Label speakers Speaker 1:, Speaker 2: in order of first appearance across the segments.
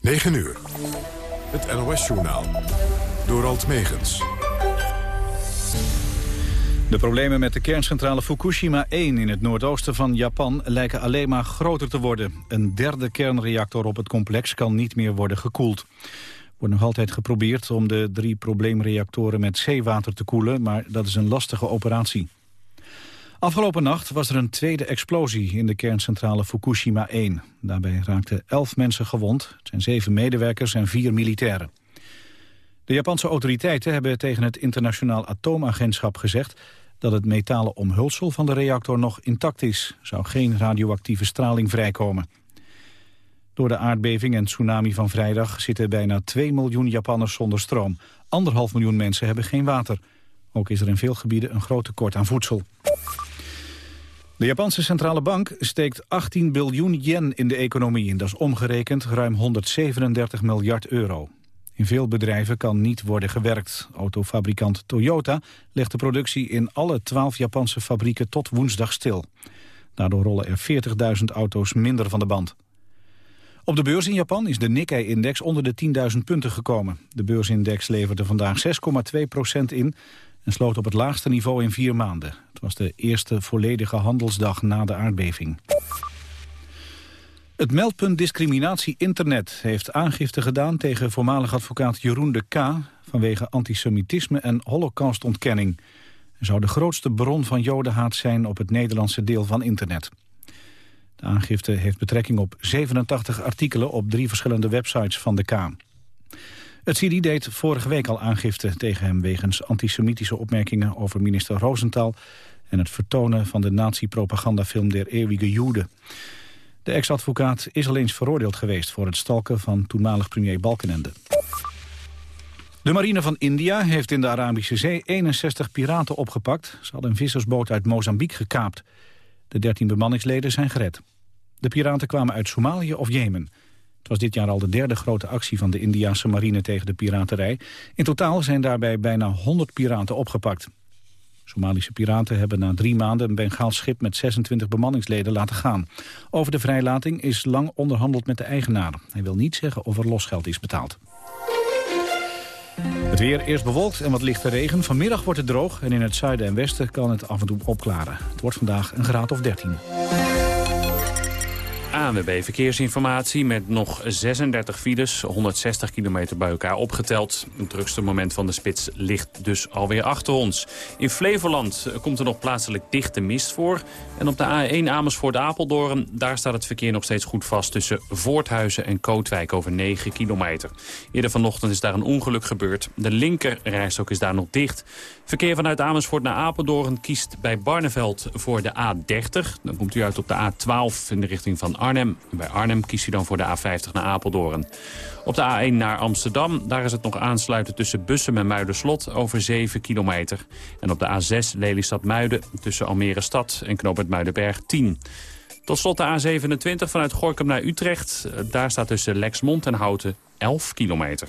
Speaker 1: 9 uur. Het NOS-journaal. Door Alt Megens.
Speaker 2: De problemen met de kerncentrale Fukushima 1 in het noordoosten van Japan lijken alleen maar groter te worden. Een derde kernreactor op het complex kan niet meer worden gekoeld. Er wordt nog altijd geprobeerd om de drie probleemreactoren met zeewater te koelen, maar dat is een lastige operatie. Afgelopen nacht was er een tweede explosie in de kerncentrale Fukushima 1. Daarbij raakten elf mensen gewond. Het zijn zeven medewerkers en vier militairen. De Japanse autoriteiten hebben tegen het internationaal atoomagentschap gezegd dat het metalen omhulsel van de reactor nog intact is. Zou geen radioactieve straling vrijkomen. Door de aardbeving en tsunami van vrijdag zitten bijna 2 miljoen Japanners zonder stroom. Anderhalf miljoen mensen hebben geen water. Ook is er in veel gebieden een groot tekort aan voedsel. De Japanse centrale bank steekt 18 biljoen yen in de economie. Dat is omgerekend ruim 137 miljard euro. In veel bedrijven kan niet worden gewerkt. Autofabrikant Toyota legt de productie in alle 12 Japanse fabrieken tot woensdag stil. Daardoor rollen er 40.000 auto's minder van de band. Op de beurs in Japan is de Nikkei-index onder de 10.000 punten gekomen. De beursindex leverde vandaag 6,2% in en sloot op het laagste niveau in vier maanden. Het was de eerste volledige handelsdag na de aardbeving. Het meldpunt discriminatie internet heeft aangifte gedaan tegen voormalig advocaat Jeroen de K. vanwege antisemitisme en holocaustontkenning. Hij zou de grootste bron van jodenhaat zijn op het Nederlandse deel van internet. De aangifte heeft betrekking op 87 artikelen op drie verschillende websites van de K. Het CIDI deed vorige week al aangifte tegen hem... wegens antisemitische opmerkingen over minister Rosenthal... en het vertonen van de nazi-propagandafilm Der Eeuwige Joden. De ex-advocaat is al eens veroordeeld geweest... voor het stalken van toenmalig premier Balkenende. De marine van India heeft in de Arabische Zee 61 piraten opgepakt. Ze hadden een vissersboot uit Mozambique gekaapt. De 13 bemanningsleden zijn gered. De piraten kwamen uit Somalië of Jemen. Het was dit jaar al de derde grote actie van de Indiaanse marine tegen de piraterij. In totaal zijn daarbij bijna 100 piraten opgepakt. Somalische piraten hebben na drie maanden een Bengaals schip met 26 bemanningsleden laten gaan. Over de vrijlating is lang onderhandeld met de eigenaar. Hij wil niet zeggen of er losgeld is betaald. Het weer eerst bewolkt en wat lichte regen. Vanmiddag wordt het droog en in het zuiden en westen kan het af en toe opklaren. Het wordt vandaag een graad of 13.
Speaker 3: ANWB Verkeersinformatie met nog 36 files, 160 kilometer bij elkaar opgeteld. Het drukste moment van de spits ligt dus alweer achter ons. In Flevoland komt er nog plaatselijk dichte mist voor. En op de A1 Amersfoort-Apeldoorn, daar staat het verkeer nog steeds goed vast... tussen Voorthuizen en Kootwijk over 9 kilometer. Eerder vanochtend is daar een ongeluk gebeurd. De linkerrijstok is daar nog dicht. Verkeer vanuit Amersfoort naar Apeldoorn kiest bij Barneveld voor de A30. Dan komt u uit op de A12 in de richting van Arnhem. Bij Arnhem kiest u dan voor de A50 naar Apeldoorn. Op de A1 naar Amsterdam, daar is het nog aansluiten tussen Bussum en Muiderslot over 7 kilometer. En op de A6 Lelystad-Muiden tussen Almere Stad en Knoop Muidenberg 10. Tot slot de A27 vanuit Gorkum naar Utrecht. Daar staat tussen Lexmond en Houten 11 kilometer.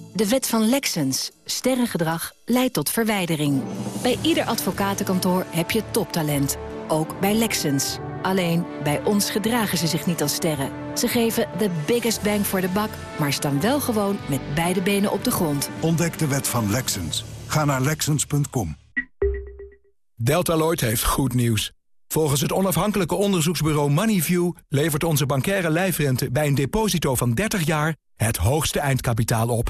Speaker 4: De wet van Lexens. Sterrengedrag leidt tot verwijdering. Bij ieder advocatenkantoor heb je toptalent. Ook bij Lexens. Alleen, bij ons gedragen ze zich niet als sterren. Ze geven de biggest bang voor de buck, maar staan wel gewoon met beide benen op de grond.
Speaker 5: Ontdek de wet van Lexens. Ga naar Lexens.com.
Speaker 6: Deltaloid heeft goed nieuws. Volgens het onafhankelijke onderzoeksbureau Moneyview... levert onze bankaire lijfrente bij een deposito van 30 jaar... het hoogste eindkapitaal op.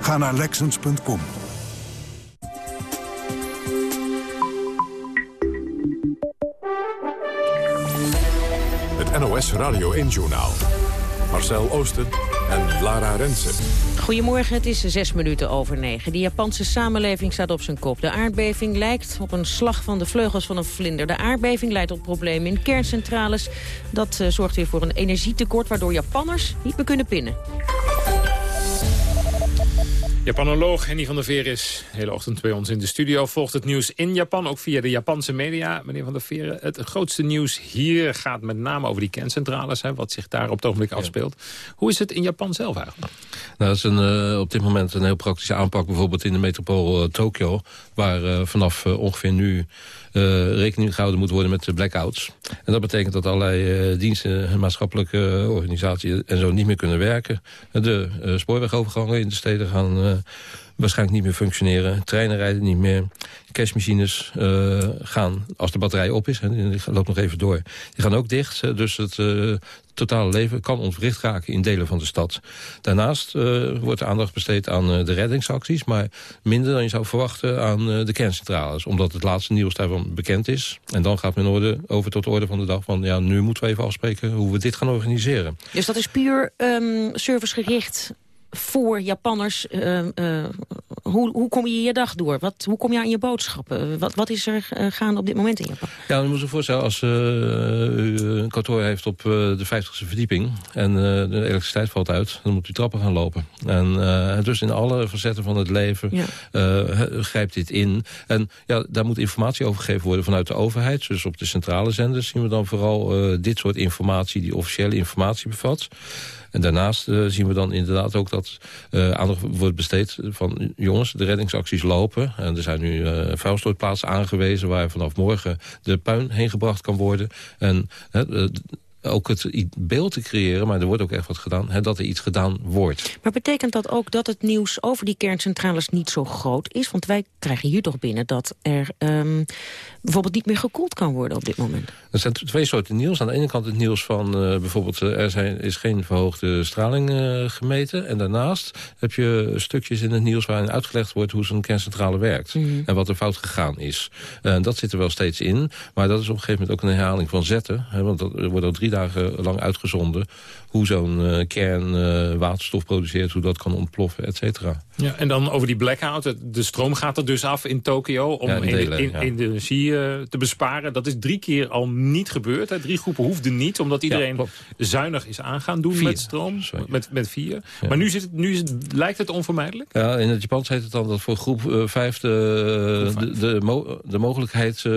Speaker 5: Ga naar Lexens.com.
Speaker 1: Het NOS Radio 1-journaal. Marcel Oosten en Lara Rensen.
Speaker 7: Goedemorgen, het is zes minuten over negen. De Japanse samenleving staat op zijn kop. De aardbeving lijkt op een slag van de vleugels van een vlinder. De aardbeving leidt tot problemen in kerncentrales. Dat uh, zorgt weer voor een energietekort... waardoor Japanners niet meer kunnen pinnen.
Speaker 8: Japanoloog Henny van der Veer is de hele ochtend bij ons in de studio. Volgt het nieuws in Japan, ook via de Japanse media. Meneer van der Veer, het grootste nieuws hier gaat met name over die kerncentrales. Hè, wat zich daar op het ogenblik afspeelt. Hoe is het in Japan zelf eigenlijk?
Speaker 9: Nou, dat is een, uh, op dit moment een heel praktische aanpak. Bijvoorbeeld in de metropool uh, Tokio. Waar uh, vanaf ongeveer nu rekening gehouden moet worden met blackouts. En dat betekent dat allerlei uh, diensten, maatschappelijke organisaties en zo niet meer kunnen werken. De spoorwegovergangen in de steden gaan waarschijnlijk niet meer functioneren. Treinen rijden niet meer. Cashmachines uh, gaan, als de batterij op is, hè, die loopt nog even door, die gaan ook dicht. Dus het uh, totale leven kan ontwricht raken in delen van de stad. Daarnaast uh, wordt aandacht besteed aan de reddingsacties... maar minder dan je zou verwachten aan de kerncentrales. Omdat het laatste nieuws daarvan bekend is. En dan gaat men orde, over tot de orde van de dag van... ja, nu moeten we even afspreken hoe we dit gaan organiseren.
Speaker 7: Dus dat is puur um, servicegericht voor Japanners. Uh, uh, hoe, hoe kom je je dag door? Wat, hoe kom je aan je boodschappen? Wat, wat is er uh, gaande op dit moment in Japan?
Speaker 9: Ja, je moet je voorstellen, als u een kantoor heeft op de 50ste verdieping... en de elektriciteit valt uit, dan moet u trappen gaan lopen. En dus in alle facetten van het leven ja. grijpt dit in. En ja, daar moet informatie over gegeven worden vanuit de overheid. Dus op de centrale zenders zien we dan vooral dit soort informatie... die officiële informatie bevat... En daarnaast uh, zien we dan inderdaad ook dat uh, aandacht wordt besteed van... jongens, de reddingsacties lopen. En er zijn nu uh, aangewezen... waar vanaf morgen de puin heen gebracht kan worden. En ook het beeld te creëren, maar er wordt ook echt wat gedaan... Hè, dat er iets gedaan wordt.
Speaker 7: Maar betekent dat ook dat het nieuws over die kerncentrales niet zo groot is? Want wij krijgen hier toch binnen dat er um, bijvoorbeeld niet meer gekoeld kan worden op dit moment.
Speaker 9: Er zijn twee soorten nieuws. Aan de ene kant het nieuws van uh, bijvoorbeeld... Uh, er zijn, is geen verhoogde straling uh, gemeten. En daarnaast heb je stukjes in het nieuws waarin uitgelegd wordt... hoe zo'n kerncentrale werkt. Mm -hmm. En wat er fout gegaan is. dat zit er wel steeds in. Maar dat is op een gegeven moment ook een herhaling van zetten. Hè, want dat, er wordt al drie dagen lang uitgezonden... hoe zo'n uh, kern uh, waterstof produceert, hoe dat kan ontploffen, et cetera.
Speaker 8: Ja, en dan over die blackout. De stroom gaat er dus af in Tokio om ja, in delen, in, ja. energie uh, te besparen. Dat is drie keer al niet gebeurd. Hè. Drie groepen hoefden niet, omdat iedereen ja, zuinig is aan gaan doen vier. met stroom. Sorry. Met, met vier. Maar nu, zit het, nu is het, lijkt het onvermijdelijk?
Speaker 9: Ja, in het Japans heet het dan dat voor groep uh, vijf de, de, de, mo de mogelijkheid uh,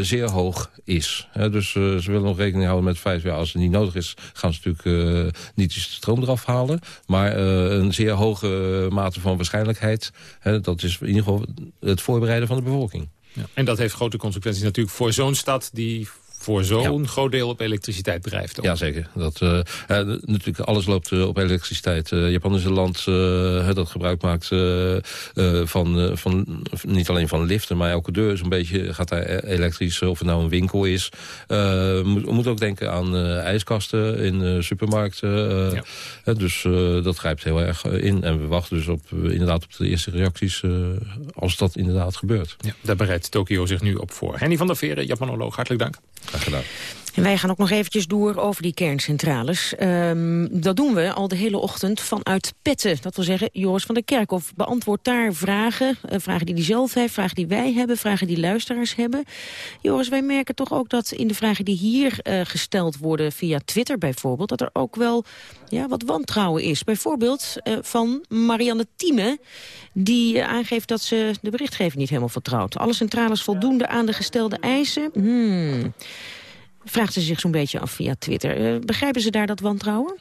Speaker 9: zeer hoog is. Hè, dus ze willen nog rekening houden met vijf. Ja, als het niet nodig is, gaan ze natuurlijk niet de stroom eraf halen. Maar een zeer hoge mate van waarschijnlijkheid. Hè, dat is in ieder geval het voorbereiden van de bevolking.
Speaker 8: Ja. En dat heeft grote consequenties natuurlijk voor zo'n stad... die voor zo'n ja. groot deel op elektriciteit drijft. Ook.
Speaker 9: Jazeker. Dat, uh, uh, natuurlijk, alles loopt uh, op elektriciteit. Japan is een land dat gebruik maakt van, van, niet alleen van liften... maar elke deur is een beetje, gaat daar elektrisch, of het nou een winkel is. We moet, moet, ook denken aan ijskasten in supermarkten. Ja. dus dat grijpt heel erg in. En we wachten dus op, inderdaad op de eerste reacties als dat inderdaad gebeurt.
Speaker 8: Ja, daar bereidt Tokio zich nu op voor. Henny van der Veren, Japanoloog, hartelijk dank.
Speaker 9: Graag gedaan.
Speaker 7: En wij gaan ook nog eventjes door over die kerncentrales. Um, dat doen we al de hele ochtend vanuit Petten. Dat wil zeggen, Joris van der Kerkhof beantwoordt daar vragen. Uh, vragen die hij zelf heeft, vragen die wij hebben, vragen die luisteraars hebben. Joris, wij merken toch ook dat in de vragen die hier uh, gesteld worden... via Twitter bijvoorbeeld, dat er ook wel ja, wat wantrouwen is. Bijvoorbeeld uh, van Marianne Thieme, die aangeeft dat ze de berichtgeving niet helemaal vertrouwt. Alle centrales voldoende aan de gestelde eisen? Hmm... Vraagt ze zich zo'n beetje af via Twitter. begrijpen ze daar dat wantrouwen?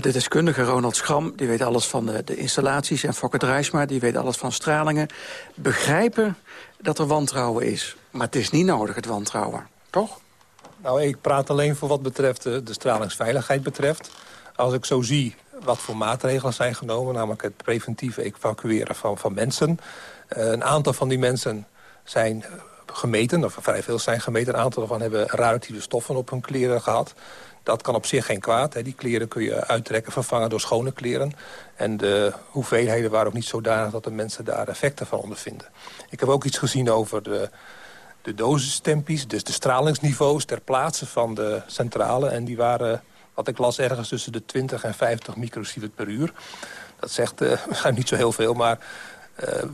Speaker 10: de deskundige Ronald Schram, die weet alles van de, de installaties... en Fokker Drijsma, die weet alles van stralingen... begrijpen dat er wantrouwen is. Maar het is niet nodig, het wantrouwen. Toch?
Speaker 11: Nou, ik praat alleen voor wat betreft de, de stralingsveiligheid betreft. Als ik zo zie wat voor maatregelen zijn genomen... namelijk het preventieve evacueren van, van mensen. Uh, een aantal van die mensen zijn gemeten, of vrij veel zijn gemeten. Een aantal daarvan hebben radioactieve stoffen op hun kleren gehad. Dat kan op zich geen kwaad. Hè. Die kleren kun je uittrekken, vervangen door schone kleren. En de hoeveelheden waren ook niet zodanig dat de mensen daar effecten van ondervinden. Ik heb ook iets gezien over de, de dosistempies, dus de stralingsniveaus ter plaatse van de centrale. En die waren, wat ik las, ergens tussen de 20 en 50 microsievert per uur. Dat zegt uh, niet zo heel veel, maar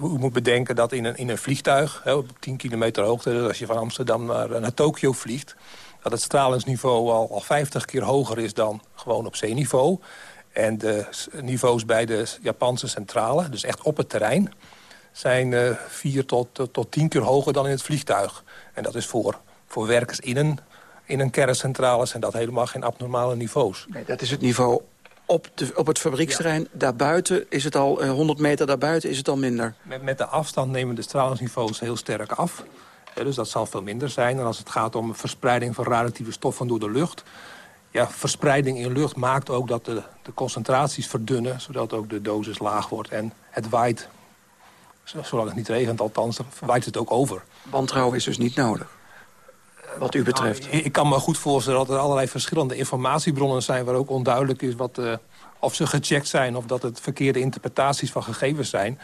Speaker 11: u moet bedenken dat in een, in een vliegtuig, hè, op 10 kilometer hoogte... Dus als je van Amsterdam naar, naar Tokio vliegt... dat het stralingsniveau al, al 50 keer hoger is dan gewoon op zeeniveau. En de niveaus bij de Japanse centrale, dus echt op het terrein zijn uh, vier tot, tot tien keer hoger dan in het vliegtuig. En dat is voor, voor werkers in een, in een kerncentrale zijn dat helemaal geen abnormale niveaus.
Speaker 10: Nee, dat is het niveau op, de, op het fabrieksterrein. Daarbuiten is het al, uh, 100 meter daarbuiten is het al minder.
Speaker 11: Met, met de afstand nemen de stralingsniveaus heel sterk af. dus dat zal veel minder zijn. En als het gaat om verspreiding van radioactieve stoffen door de lucht... Ja, verspreiding in lucht maakt ook dat de, de concentraties verdunnen... zodat ook de dosis laag wordt. En het waait Zolang het niet regent althans, dan waait het ook over.
Speaker 10: Wantrouwen is dus niet nodig, wat u betreft.
Speaker 11: Nou, ik kan me goed voorstellen dat er allerlei verschillende informatiebronnen zijn... waar ook onduidelijk is wat, uh, of ze gecheckt zijn... of dat het verkeerde interpretaties van gegevens zijn.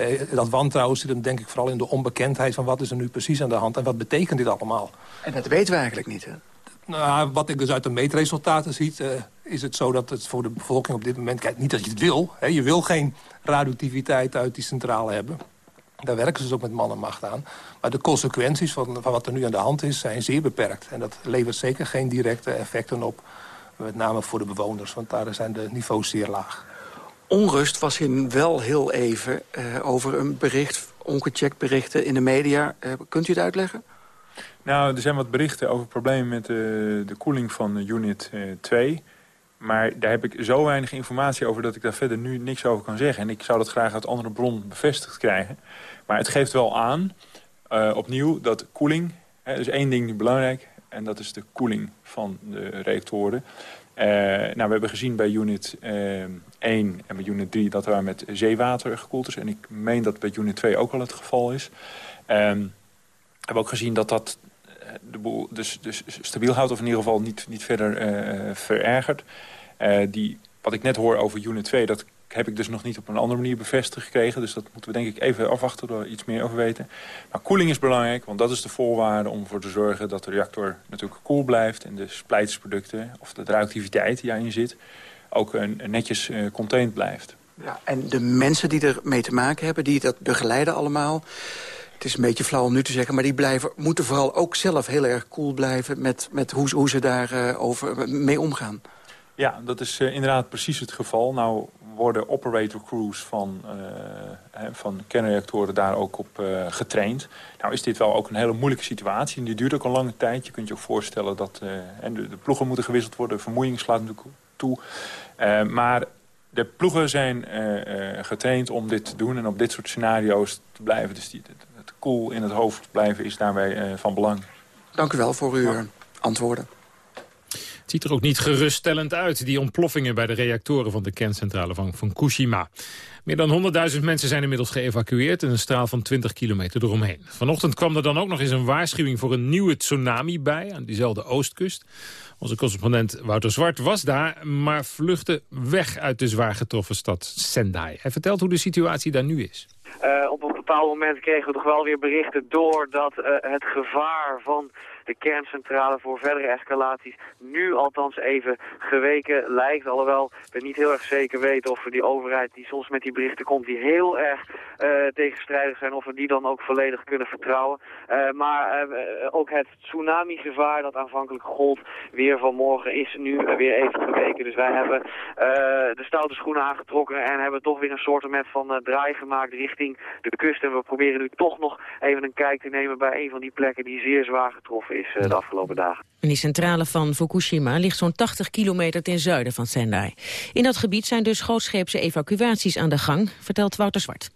Speaker 11: Uh, dat wantrouwen zit hem denk ik vooral in de onbekendheid... van wat is er nu precies aan de hand en wat betekent dit allemaal.
Speaker 10: En dat weten we eigenlijk niet, hè?
Speaker 11: Nou, wat ik dus uit de meetresultaten zie, uh, is het zo dat het voor de bevolking op dit moment... Kijk, niet dat je het wil. Hè, je wil geen radioactiviteit uit die centrale hebben. Daar werken ze dus ook met man en macht aan. Maar de consequenties van, van wat er nu aan de hand is, zijn zeer beperkt. En dat levert zeker geen directe effecten op. Met name voor de bewoners, want daar zijn de niveaus zeer laag.
Speaker 10: Onrust was in wel heel even uh, over een bericht, ongecheckt berichten in de media. Uh, kunt u het uitleggen?
Speaker 12: Nou, er zijn wat berichten over problemen met de, de koeling van unit 2. Eh, maar daar heb ik zo weinig informatie over dat ik daar verder nu niks over kan zeggen. En ik zou dat graag uit andere bron bevestigd krijgen. Maar het geeft wel aan, uh, opnieuw, dat koeling... Hè, is één ding belangrijk en dat is de koeling van de reactoren. Uh, nou, we hebben gezien bij unit uh, 1 en bij unit 3 dat er met zeewater gekoeld is. En ik meen dat bij unit 2 ook al het geval is. Um, we hebben ook gezien dat dat de boel dus, dus stabiel houdt... of in ieder geval niet, niet verder verergert. Die, wat ik net hoor over Unit 2... dat heb ik dus nog niet op een andere manier bevestigd gekregen. Dus dat moeten we denk ik even afwachten door iets meer over weten. Maar koeling is belangrijk, want dat is de voorwaarde om ervoor te zorgen... dat de reactor natuurlijk koel blijft en de splijtsproducten... of de radioactiviteit die daarin zit, ook een, netjes uh, contained blijft.
Speaker 10: Ja, en de mensen die er mee te maken hebben, die dat begeleiden allemaal het is een beetje flauw om nu te zeggen... maar die blijven, moeten vooral ook zelf heel erg cool blijven... met, met hoe, hoe ze daar uh, over, mee omgaan.
Speaker 12: Ja, dat is uh, inderdaad precies het geval. Nou worden operator crews van, uh, van kernreactoren daar ook op getraind. Nou is dit wel ook een hele moeilijke situatie. En die duurt ook een lange tijd. Je kunt je ook voorstellen dat en de, de, ploegen moeten gewisseld worden. Vermoeiing slaat natuurlijk toe. maar de ploegen zijn getraind om dit te doen en op dit soort scenario's te blijven. Dus die, cool in het hoofd blijven is daarbij van belang.
Speaker 10: Dank u wel voor uw ja. antwoorden.
Speaker 8: Het ziet er ook niet geruststellend uit, die ontploffingen bij de reactoren van de kerncentrale van Fukushima. Meer dan 100.000 mensen zijn inmiddels geëvacueerd in een straal van 20 kilometer eromheen. Vanochtend kwam er dan ook nog eens een waarschuwing voor een nieuwe tsunami bij aan diezelfde oostkust. Onze correspondent Wouter Zwart was daar, maar vluchtte weg uit de zwaar getroffen stad Sendai. Hij vertelt hoe de situatie daar nu is.
Speaker 13: Uh, op een bepaald moment kregen we toch wel weer berichten door dat uh, het gevaar van de kerncentrale voor verdere escalaties nu althans even geweken lijkt. Alhoewel we niet heel erg zeker weten of we die overheid die soms met die berichten komt, die heel erg uh, tegenstrijdig zijn, of we die dan ook volledig kunnen vertrouwen. Uh, maar uh, ook het tsunami-gevaar dat aanvankelijk gold weer vanmorgen is nu weer even geweken. Dus wij hebben de stoute schoenen aangetrokken en hebben toch weer een soort van draai gemaakt richting de kust. En we proberen nu toch nog even een kijk te nemen bij een van die plekken die zeer zwaar getroffen gelopen is de afgelopen dagen.
Speaker 7: En die centrale van Fukushima ligt zo'n 80 kilometer ten zuiden van Sendai. In dat gebied zijn dus grootscheepse evacuaties aan de gang, vertelt Wouter Zwart.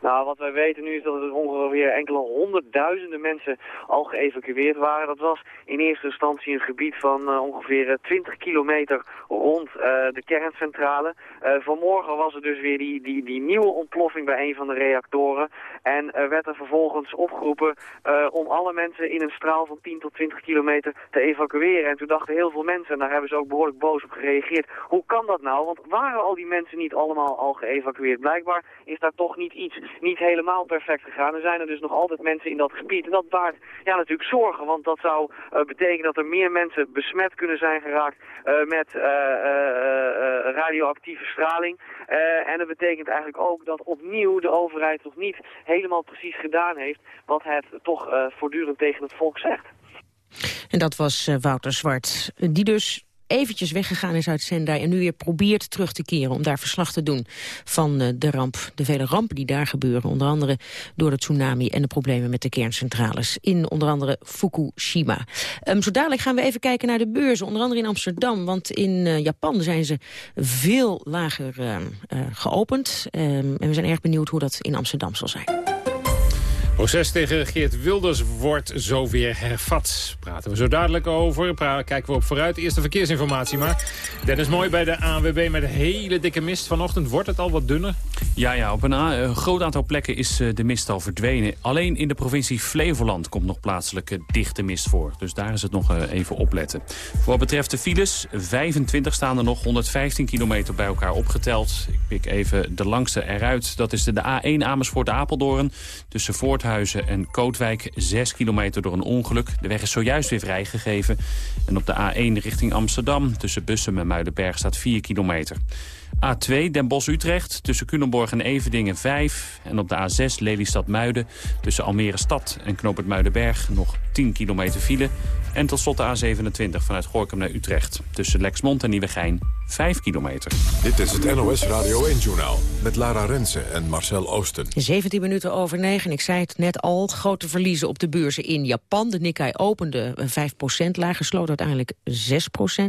Speaker 13: Nou, wat wij weten nu is dat er ongeveer enkele honderdduizenden mensen al geëvacueerd waren. Dat was in eerste instantie een gebied van uh, ongeveer 20 kilometer rond uh, de kerncentrale. Vanmorgen was er dus weer die, die, die nieuwe ontploffing bij een van de reactoren. En werd er vervolgens opgeroepen om alle mensen in een straal van 10 tot 20 kilometer te evacueren. En toen dachten heel veel mensen, en daar hebben ze ook behoorlijk boos op gereageerd, hoe kan dat nou? Want waren al die mensen niet allemaal al geëvacueerd? Blijkbaar is daar toch niet iets niet helemaal perfect gegaan. Er zijn er dus nog altijd mensen in dat gebied. En dat baart ja, natuurlijk zorgen, want dat zou uh, betekenen dat er meer mensen besmet kunnen zijn geraakt uh, met uh, radioactieve straling. en dat betekent eigenlijk ook dat opnieuw de overheid nog niet helemaal precies gedaan heeft wat het toch voortdurend tegen het volk zegt.
Speaker 7: En dat was Wouter Zwart, die dus eventjes weggegaan is uit Sendai... en nu weer probeert terug te keren om daar verslag te doen van eh, de ramp. De vele rampen die daar gebeuren, onder andere door de tsunami... en de problemen met de kerncentrales in onder andere Fukushima. Um, zo dadelijk gaan we even kijken naar de beurzen, onder andere in Amsterdam. Want in uh, Japan zijn ze veel lager uh, geopend. Um, en we zijn erg benieuwd hoe dat in Amsterdam zal zijn
Speaker 8: proces tegen Geert Wilders wordt zo weer hervat. Praten we zo dadelijk over. kijken we op vooruit. Eerste verkeersinformatie maar. Dennis Mooi bij de ANWB met een hele dikke mist vanochtend. Wordt het al wat dunner?
Speaker 3: Ja, ja op een, groot aantal plekken is eh, de mist al verdwenen. Alleen in de provincie Flevoland komt nog plaatselijke dichte mist voor. Dus daar is het nog eh, even opletten. Voor wat betreft de files, 25 staan er nog, 115 kilometer bij elkaar opgeteld. Ik pik even de langste eruit. Dat is de, de A1 Amersfoort-Apeldoorn. Tussen Voorthuis en Kootwijk 6 kilometer door een ongeluk. De weg is zojuist weer vrijgegeven. En op de A1 richting Amsterdam tussen Bussum en Muidenberg staat 4 kilometer. A2 Den Bosch-Utrecht tussen Culemborg en Evedingen 5. En op de A6 Lelystad-Muiden tussen Almere Stad en Knoop Muidenberg nog 10 kilometer file. En tot slot de A27 vanuit Gorkum naar Utrecht. Tussen Lexmond en Nieuwegein 5 kilometer.
Speaker 1: Dit is het NOS Radio 1-journaal met Lara Rensen en Marcel Oosten.
Speaker 7: 17 minuten over 9. Ik zei het net al. Grote verliezen op de beurzen in Japan. De Nikkei opende 5% lager, sloot uiteindelijk 6%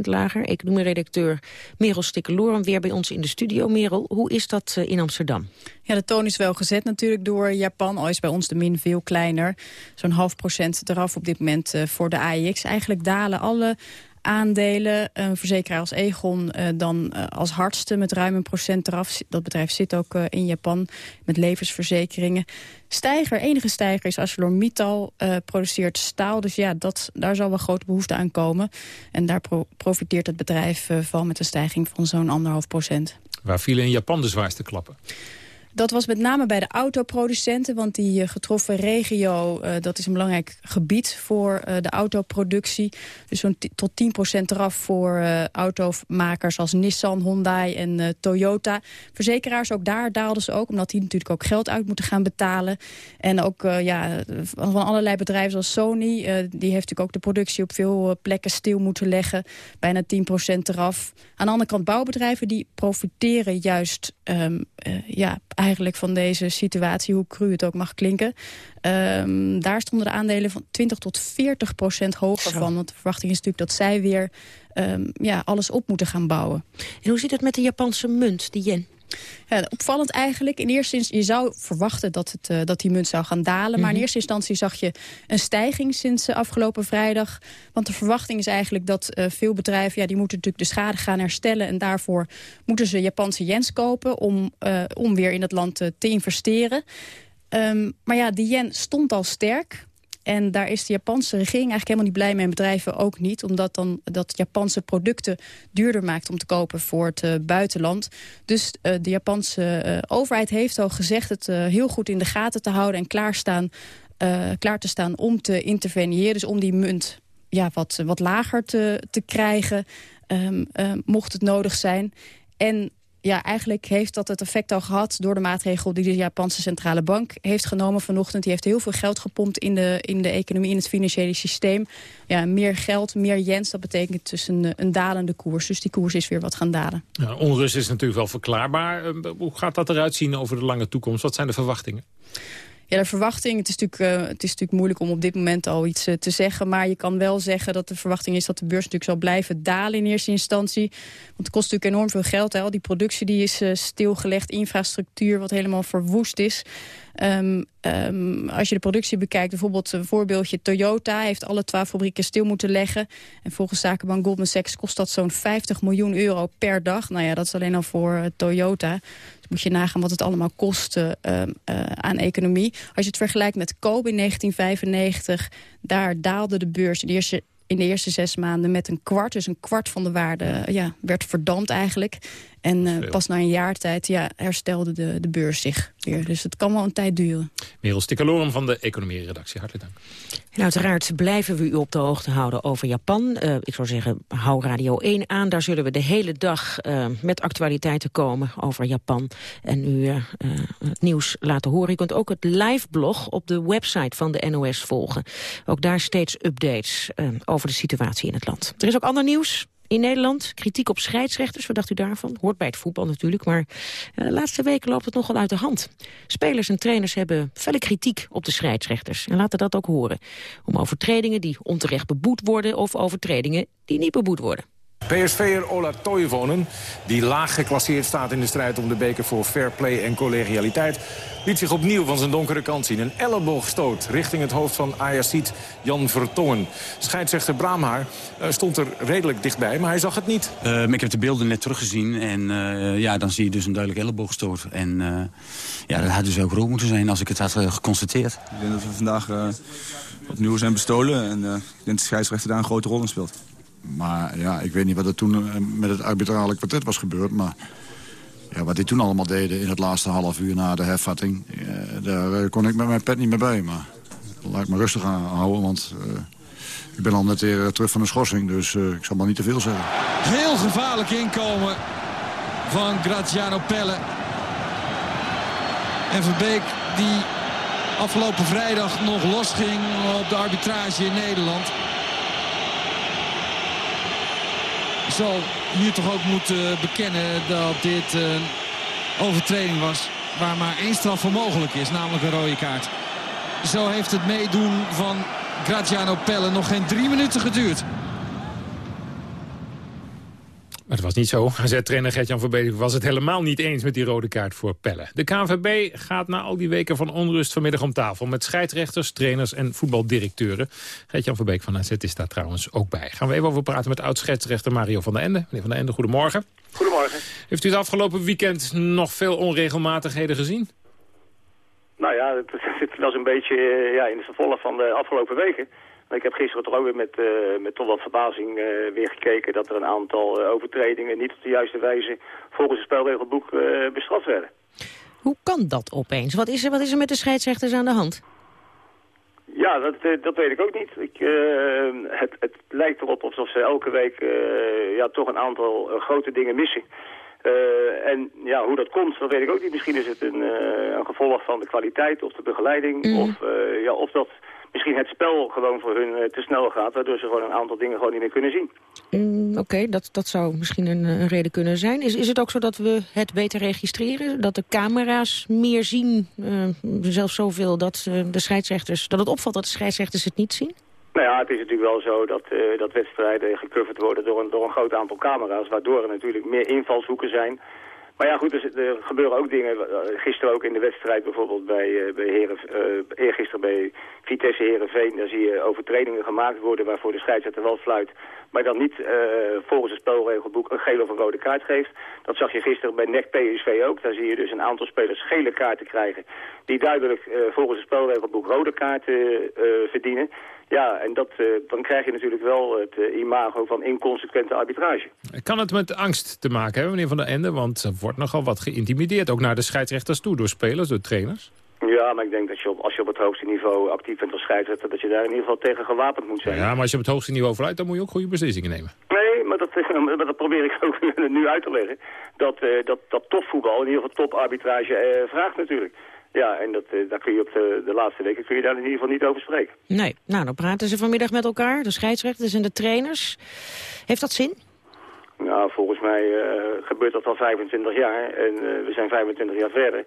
Speaker 7: lager. Economie-redacteur Merel Stikkeloor weer bij ons in de studio. Merel, hoe is dat eh, in Amsterdam?
Speaker 14: Ja, de toon is wel gezet natuurlijk door Japan. Al is bij ons de min veel kleiner. Zo'n half procent eraf op dit moment uh, voor de AIX. Eigenlijk dalen alle aandelen. Een verzekeraar als Egon uh, dan uh, als hardste met ruim een procent eraf. Dat bedrijf zit ook uh, in Japan met levensverzekeringen. Stijger, enige stijger is ArcelorMittal, produceert staal. Dus ja, dat, daar zal wel grote behoefte aan komen. En daar pro profiteert het bedrijf van met een stijging van zo'n anderhalf procent.
Speaker 8: Waar vielen in Japan de zwaarste klappen?
Speaker 14: Dat was met name bij de autoproducenten, want die eh, getroffen regio... Uh, dat is een belangrijk gebied voor uh, de autoproductie. Dus zo'n tot 10% eraf voor uh, automakers als Nissan, Hyundai en Toyota. Verzekeraars, ook daar daalden ze ook, omdat die natuurlijk ook geld uit moeten gaan betalen. En ook ja, van allerlei bedrijven zoals Sony, die heeft natuurlijk ook de productie op veel plekken stil moeten leggen. Bijna 10% eraf. Aan de andere kant bouwbedrijven, die profiteren juist um, ja, eigenlijk van deze situatie, hoe cru het ook mag klinken. Um, daar stonden de aandelen van 20 tot 40 procent hoger van. Want de verwachting is natuurlijk dat zij weer um, ja, alles op moeten gaan bouwen.
Speaker 7: En hoe zit het met de Japanse munt, de yen?
Speaker 14: Ja, opvallend eigenlijk. In eerste instantie, je zou verwachten dat, het, uh, dat die munt zou gaan dalen. Maar in mhm. eerste instantie zag je een stijging sinds uh, afgelopen vrijdag. Want de verwachting is eigenlijk dat uh, veel bedrijven... Ja, die moeten natuurlijk de schade gaan herstellen. En daarvoor moeten ze Japanse yens kopen om, om weer in het land te investeren. Um, maar ja, die yen stond al sterk. En daar is de Japanse regering eigenlijk helemaal niet blij mee... en bedrijven ook niet, omdat dan dat Japanse producten duurder maakt... om te kopen voor het uh, buitenland. Dus uh, de Japanse uh, overheid heeft al gezegd het heel goed in de gaten te houden... en klaarstaan, klaar te staan om te interveneren. Dus om die munt ja, wat, wat lager te, te krijgen, um, mocht het nodig zijn. En ja, eigenlijk heeft dat het effect al gehad door de maatregel die de Japanse centrale bank heeft genomen vanochtend. Die heeft heel veel geld gepompt in de, in de economie, in het financiële systeem. Ja, meer geld, meer jens, dat betekent dus een, dalende koers. Dus die koers is weer wat gaan dalen.
Speaker 8: Ja, onrust is natuurlijk wel verklaarbaar. Hoe gaat dat eruit zien over de lange toekomst? Wat zijn de verwachtingen?
Speaker 14: Ja, de verwachting, het is, natuurlijk, het is natuurlijk moeilijk om op dit moment al iets te zeggen. Maar je kan wel zeggen dat de verwachting is dat de beurs natuurlijk zal blijven dalen in eerste instantie. Want het kost natuurlijk enorm veel geld. Hè. Al die productie die is stilgelegd, infrastructuur wat helemaal verwoest is. Um, um, als je de productie bekijkt, bijvoorbeeld een voorbeeldje Toyota... heeft alle twaalf fabrieken stil moeten leggen. En volgens zakenbank Goldman Sachs kost dat zo'n 50 miljoen euro per dag. Nou ja, dat is alleen al voor uh, Toyota. Dus moet je nagaan wat het allemaal kost uh, uh, aan economie. Als je het vergelijkt met Kobe in 1995... daar daalde de beurs in de eerste in de eerste zes maanden met een kwart. Dus een kwart van de waarde ja, werd verdampt eigenlijk. En uh, pas na een jaar tijd ja, herstelde de, de beurs zich weer. Dus het kan wel een tijd duren.
Speaker 8: Merel Stikkelorum van de Economie-redactie. Hartelijk dank.
Speaker 7: En uiteraard blijven we u op de hoogte houden over Japan. Uh, ik zou zeggen, hou Radio 1 aan. Daar zullen we de hele dag uh, met actualiteiten komen over Japan. En u het nieuws laten horen. U kunt ook het live-blog op de website van de NOS volgen. Ook daar steeds updates over de situatie in het land. Er is ook ander nieuws in Nederland. Kritiek op scheidsrechters, wat dacht u daarvan? Hoort bij het voetbal natuurlijk, maar eh, de laatste weken loopt het nogal uit de hand. Spelers en trainers hebben felle kritiek op de scheidsrechters. En laten dat ook horen. Om overtredingen die onterecht beboet worden... of overtredingen die niet beboet worden.
Speaker 15: PSV'er Ola Toivonen, die laag geclasseerd staat in de strijd om de beker voor fair play en collegialiteit, liet zich opnieuw van zijn donkere kant zien. Een elleboogstoot richting het hoofd van Ayacid Jan Vertongen. Scheidsrechter Braamhaar uh, stond er redelijk dichtbij, maar hij zag het niet.
Speaker 16: Uh, ik heb de beelden net teruggezien en uh, ja, dan zie je dus een duidelijk elleboogstoot. En ja, dat had dus ook rood moeten zijn als ik het had geconstateerd.
Speaker 17: Ik denk dat we vandaag opnieuw zijn bestolen en ik denk dat de scheidsrechter daar een grote rol in speelt.
Speaker 18: Maar ja, ik weet niet wat er toen met het arbitrale kwartet was gebeurd, maar... Ja, wat die toen allemaal deden in het laatste half uur na de hervatting... Eh, daar kon ik met mijn pet niet meer bij. Maar laat ik me rustig aan houden, want ik ben al net weer terug van een schorsing. Dus ik zal maar niet te veel zeggen.
Speaker 19: Heel gevaarlijk inkomen van Graziano Pelle. En Verbeek die afgelopen vrijdag nog losging op de arbitrage in Nederland... zal hier toch ook moeten bekennen dat dit een overtreding was waar maar één straf voor mogelijk is, namelijk een rode kaart. Zo heeft het meedoen van Graziano Pelle nog geen drie minuten geduurd.
Speaker 8: Maar het was niet zo. AZ-trainer Gert-Jan Verbeek was het helemaal niet eens met die rode kaart voor Pelle. De KNVB gaat na al die weken van onrust vanmiddag om tafel... met scheidsrechters, trainers en voetbaldirecteuren. Gert-Jan Verbeek van AZ is daar trouwens ook bij. Gaan we even over praten met oud-scheidsrechter Mario van der Ende. Meneer van der Ende, goedemorgen.
Speaker 20: Goedemorgen.
Speaker 8: Heeft u het afgelopen weekend nog veel onregelmatigheden gezien?
Speaker 20: Nou ja, het zit wel een beetje eh, ja, in de vervolg van de afgelopen weken. Ik heb gisteren toch ook weer met, uh, met toch wat verbazing uh, weer gekeken dat er een aantal uh, overtredingen niet op de juiste wijze volgens het spelregelboek bestraft werden.
Speaker 7: Hoe kan dat opeens? Wat is er, wat is er met de scheidsrechters aan de hand?
Speaker 20: Ja, dat, dat weet ik ook niet. Ik, het, het lijkt erop alsof ze elke week ja, toch een aantal grote dingen missen. en ja, hoe dat komt, dat weet ik ook niet. Misschien is het een, een gevolg van de kwaliteit of de begeleiding. Mm. Of, ja, of dat misschien het spel gewoon voor hun eh, te snel gaat... waardoor ze gewoon een aantal dingen gewoon niet meer kunnen zien.
Speaker 7: Mm, Oké, dat, dat zou misschien een, een, reden kunnen zijn. Is, is het ook zo dat we het beter registreren? Dat de camera's meer zien? Uh, zelfs zoveel dat uh, de scheidsrechters... dat het opvalt dat de scheidsrechters het niet zien?
Speaker 20: Nou ja, het is natuurlijk wel zo dat, uh, dat wedstrijden gecoverd worden door een, door een groot aantal camera's... waardoor er natuurlijk meer invalshoeken zijn... Maar ja, goed, er, gebeuren ook dingen. Gisteren ook in de wedstrijd bijvoorbeeld bij, uh, bij Heren, uh, eergisteren bij Vitesse Herenveen. Daar zie je overtredingen gemaakt worden waarvoor de scheidsrechter wel fluit. Maar dan niet volgens het spelregelboek een gele of een rode kaart geeft. Dat zag je gisteren bij NEC PSV ook. Daar zie je dus een aantal spelers gele kaarten krijgen. Die duidelijk volgens het spelregelboek rode kaarten verdienen. Ja, en dat, uh, dan krijg je natuurlijk wel het uh, imago van inconsequente arbitrage.
Speaker 8: Kan het met angst te maken hebben, meneer Van der Ende? Want er wordt nogal wat geïntimideerd, ook naar de scheidsrechters toe, door spelers, door trainers.
Speaker 20: Ja, maar ik denk dat je op, als je op het hoogste niveau actief bent als scheidsrechter... dat je daar in ieder geval tegen gewapend moet zijn.
Speaker 8: Ja, maar als je op het hoogste niveau verleidt, dan moet je ook goede beslissingen nemen.
Speaker 20: Nee, maar dat, maar dat probeer ik ook nu uit te leggen. Dat, dat, dat topvoetbal, in ieder geval toparbitrage, vraagt natuurlijk. Ja, en dat, uh, daar kun je op de, de, laatste weken kun je daar in ieder geval niet over spreken.
Speaker 7: Nee, nou dan praten ze vanmiddag met elkaar, de scheidsrechters en de trainers. Heeft dat zin?
Speaker 20: Nou, volgens mij uh, gebeurt dat al 25 jaar en uh, we zijn 25 jaar verder.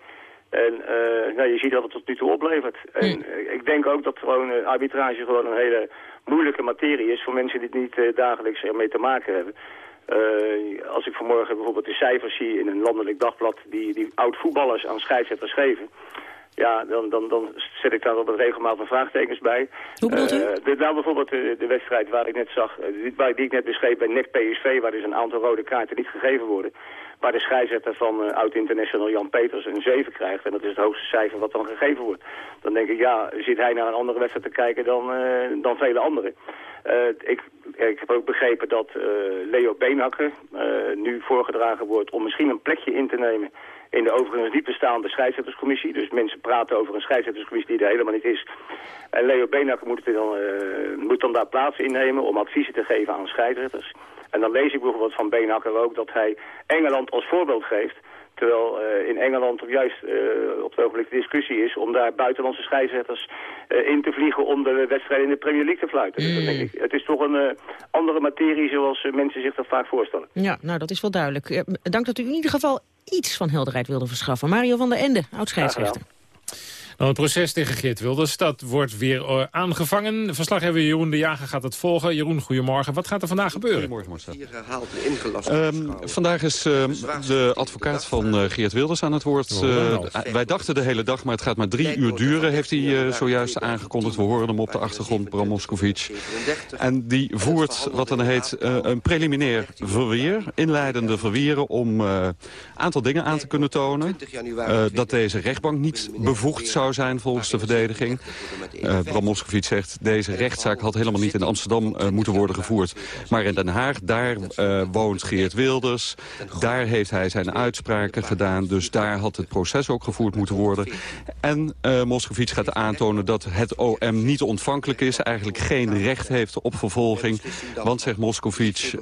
Speaker 20: En uh, nou, je ziet dat het tot nu toe oplevert. En uh, ik denk ook dat gewoon arbitrage gewoon een hele moeilijke materie is voor mensen die het niet dagelijks ermee te maken hebben. Als ik vanmorgen bijvoorbeeld de cijfers zie in een landelijk dagblad die, die oud-voetballers aan scheidsrechters geven... Ja, dan, dan, dan zet ik daar op het regelmatig vraagtekens bij.
Speaker 7: Hoe bedoelt u?
Speaker 20: Uh, nou bijvoorbeeld de, de, wedstrijd waar ik net zag, uh, die, die ik net beschreef bij NEC PSV, waar dus een aantal rode kaarten niet gegeven worden. Waar de scheidsrechter van uh, oud-international Jan Peters een 7 krijgt. En dat is het hoogste cijfer wat dan gegeven wordt. Dan denk ik, ja, zit hij naar een andere wedstrijd te kijken dan, dan vele anderen. ik, ik heb ook begrepen dat Leo Beenhakker nu voorgedragen wordt om misschien een plekje in te nemen in de overigens niet bestaande scheidsrechterscommissie. Dus mensen praten over een scheidsrechterscommissie die er helemaal niet is. En Leo Beenhakker moet, dan, uh, moet dan daar plaats innemen om adviezen te geven aan scheidsrechters. En dan lees ik bijvoorbeeld van Beenhakker ook dat hij Engeland als voorbeeld geeft... Terwijl uh, in Engeland op juist uh, op het ogenblik de discussie is om daar buitenlandse scheidsrechters uh, in te vliegen om de wedstrijd in de Premier League te fluiten. Mm. Dus denk ik, het is toch een andere materie zoals mensen zich dat vaak voorstellen.
Speaker 7: Ja, nou dat is wel duidelijk. dank dat u in ieder geval iets van helderheid wilde verschaffen. Mario van der Ende, oud-scheidsrechter.
Speaker 8: Nou, het proces tegen Geert Wilders, dat wordt weer uh, aangevangen. Verslaggever Jeroen de Jager gaat het volgen. Jeroen, goedemorgen. Wat gaat er vandaag gebeuren?
Speaker 21: Goedemorgen, Marcel. Um, vandaag is uh, de advocaat van uh, Geert Wilders aan het woord. Uh, wij dachten de hele dag, maar het gaat maar drie uur duren... heeft hij zojuist aangekondigd. We horen hem op de achtergrond, Bram Moskovic. En die voert wat dan heet een preliminair verweer. Inleidende verweren om een aantal dingen aan te kunnen tonen. dat deze rechtbank niet bevoegd zou zijn volgens de verdediging. Uh, Bram Moskowitz zegt, deze rechtszaak had helemaal niet in Amsterdam uh, moeten worden gevoerd. Maar in Den Haag, daar uh, woont Geert Wilders. Daar heeft hij zijn uitspraken gedaan. Dus daar had het proces ook gevoerd moeten worden. En uh, gaat aantonen dat het OM niet ontvankelijk is. Eigenlijk geen recht heeft op vervolging. Want, zegt Moskowitz,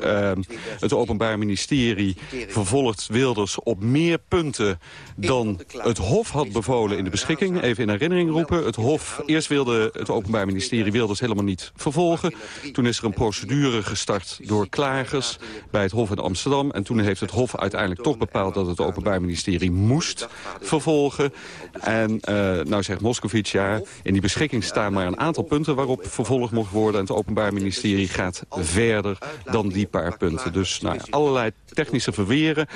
Speaker 21: het Openbaar Ministerie vervolgt Wilders op meer punten dan het Hof had bevolen in de beschikking even in herinnering roepen. Het Hof, eerst wilde het Openbaar Ministerie Wilders helemaal niet vervolgen. Toen is er een procedure gestart door klagers bij het Hof in Amsterdam. En toen heeft het Hof uiteindelijk toch bepaald dat het Openbaar Ministerie moest vervolgen. En uh, nou zegt Moscovici, ja, in die beschikking staan maar een aantal punten waarop vervolgd mocht worden. En het Openbaar Ministerie gaat verder dan die paar punten. Dus nou, allerlei technische verweren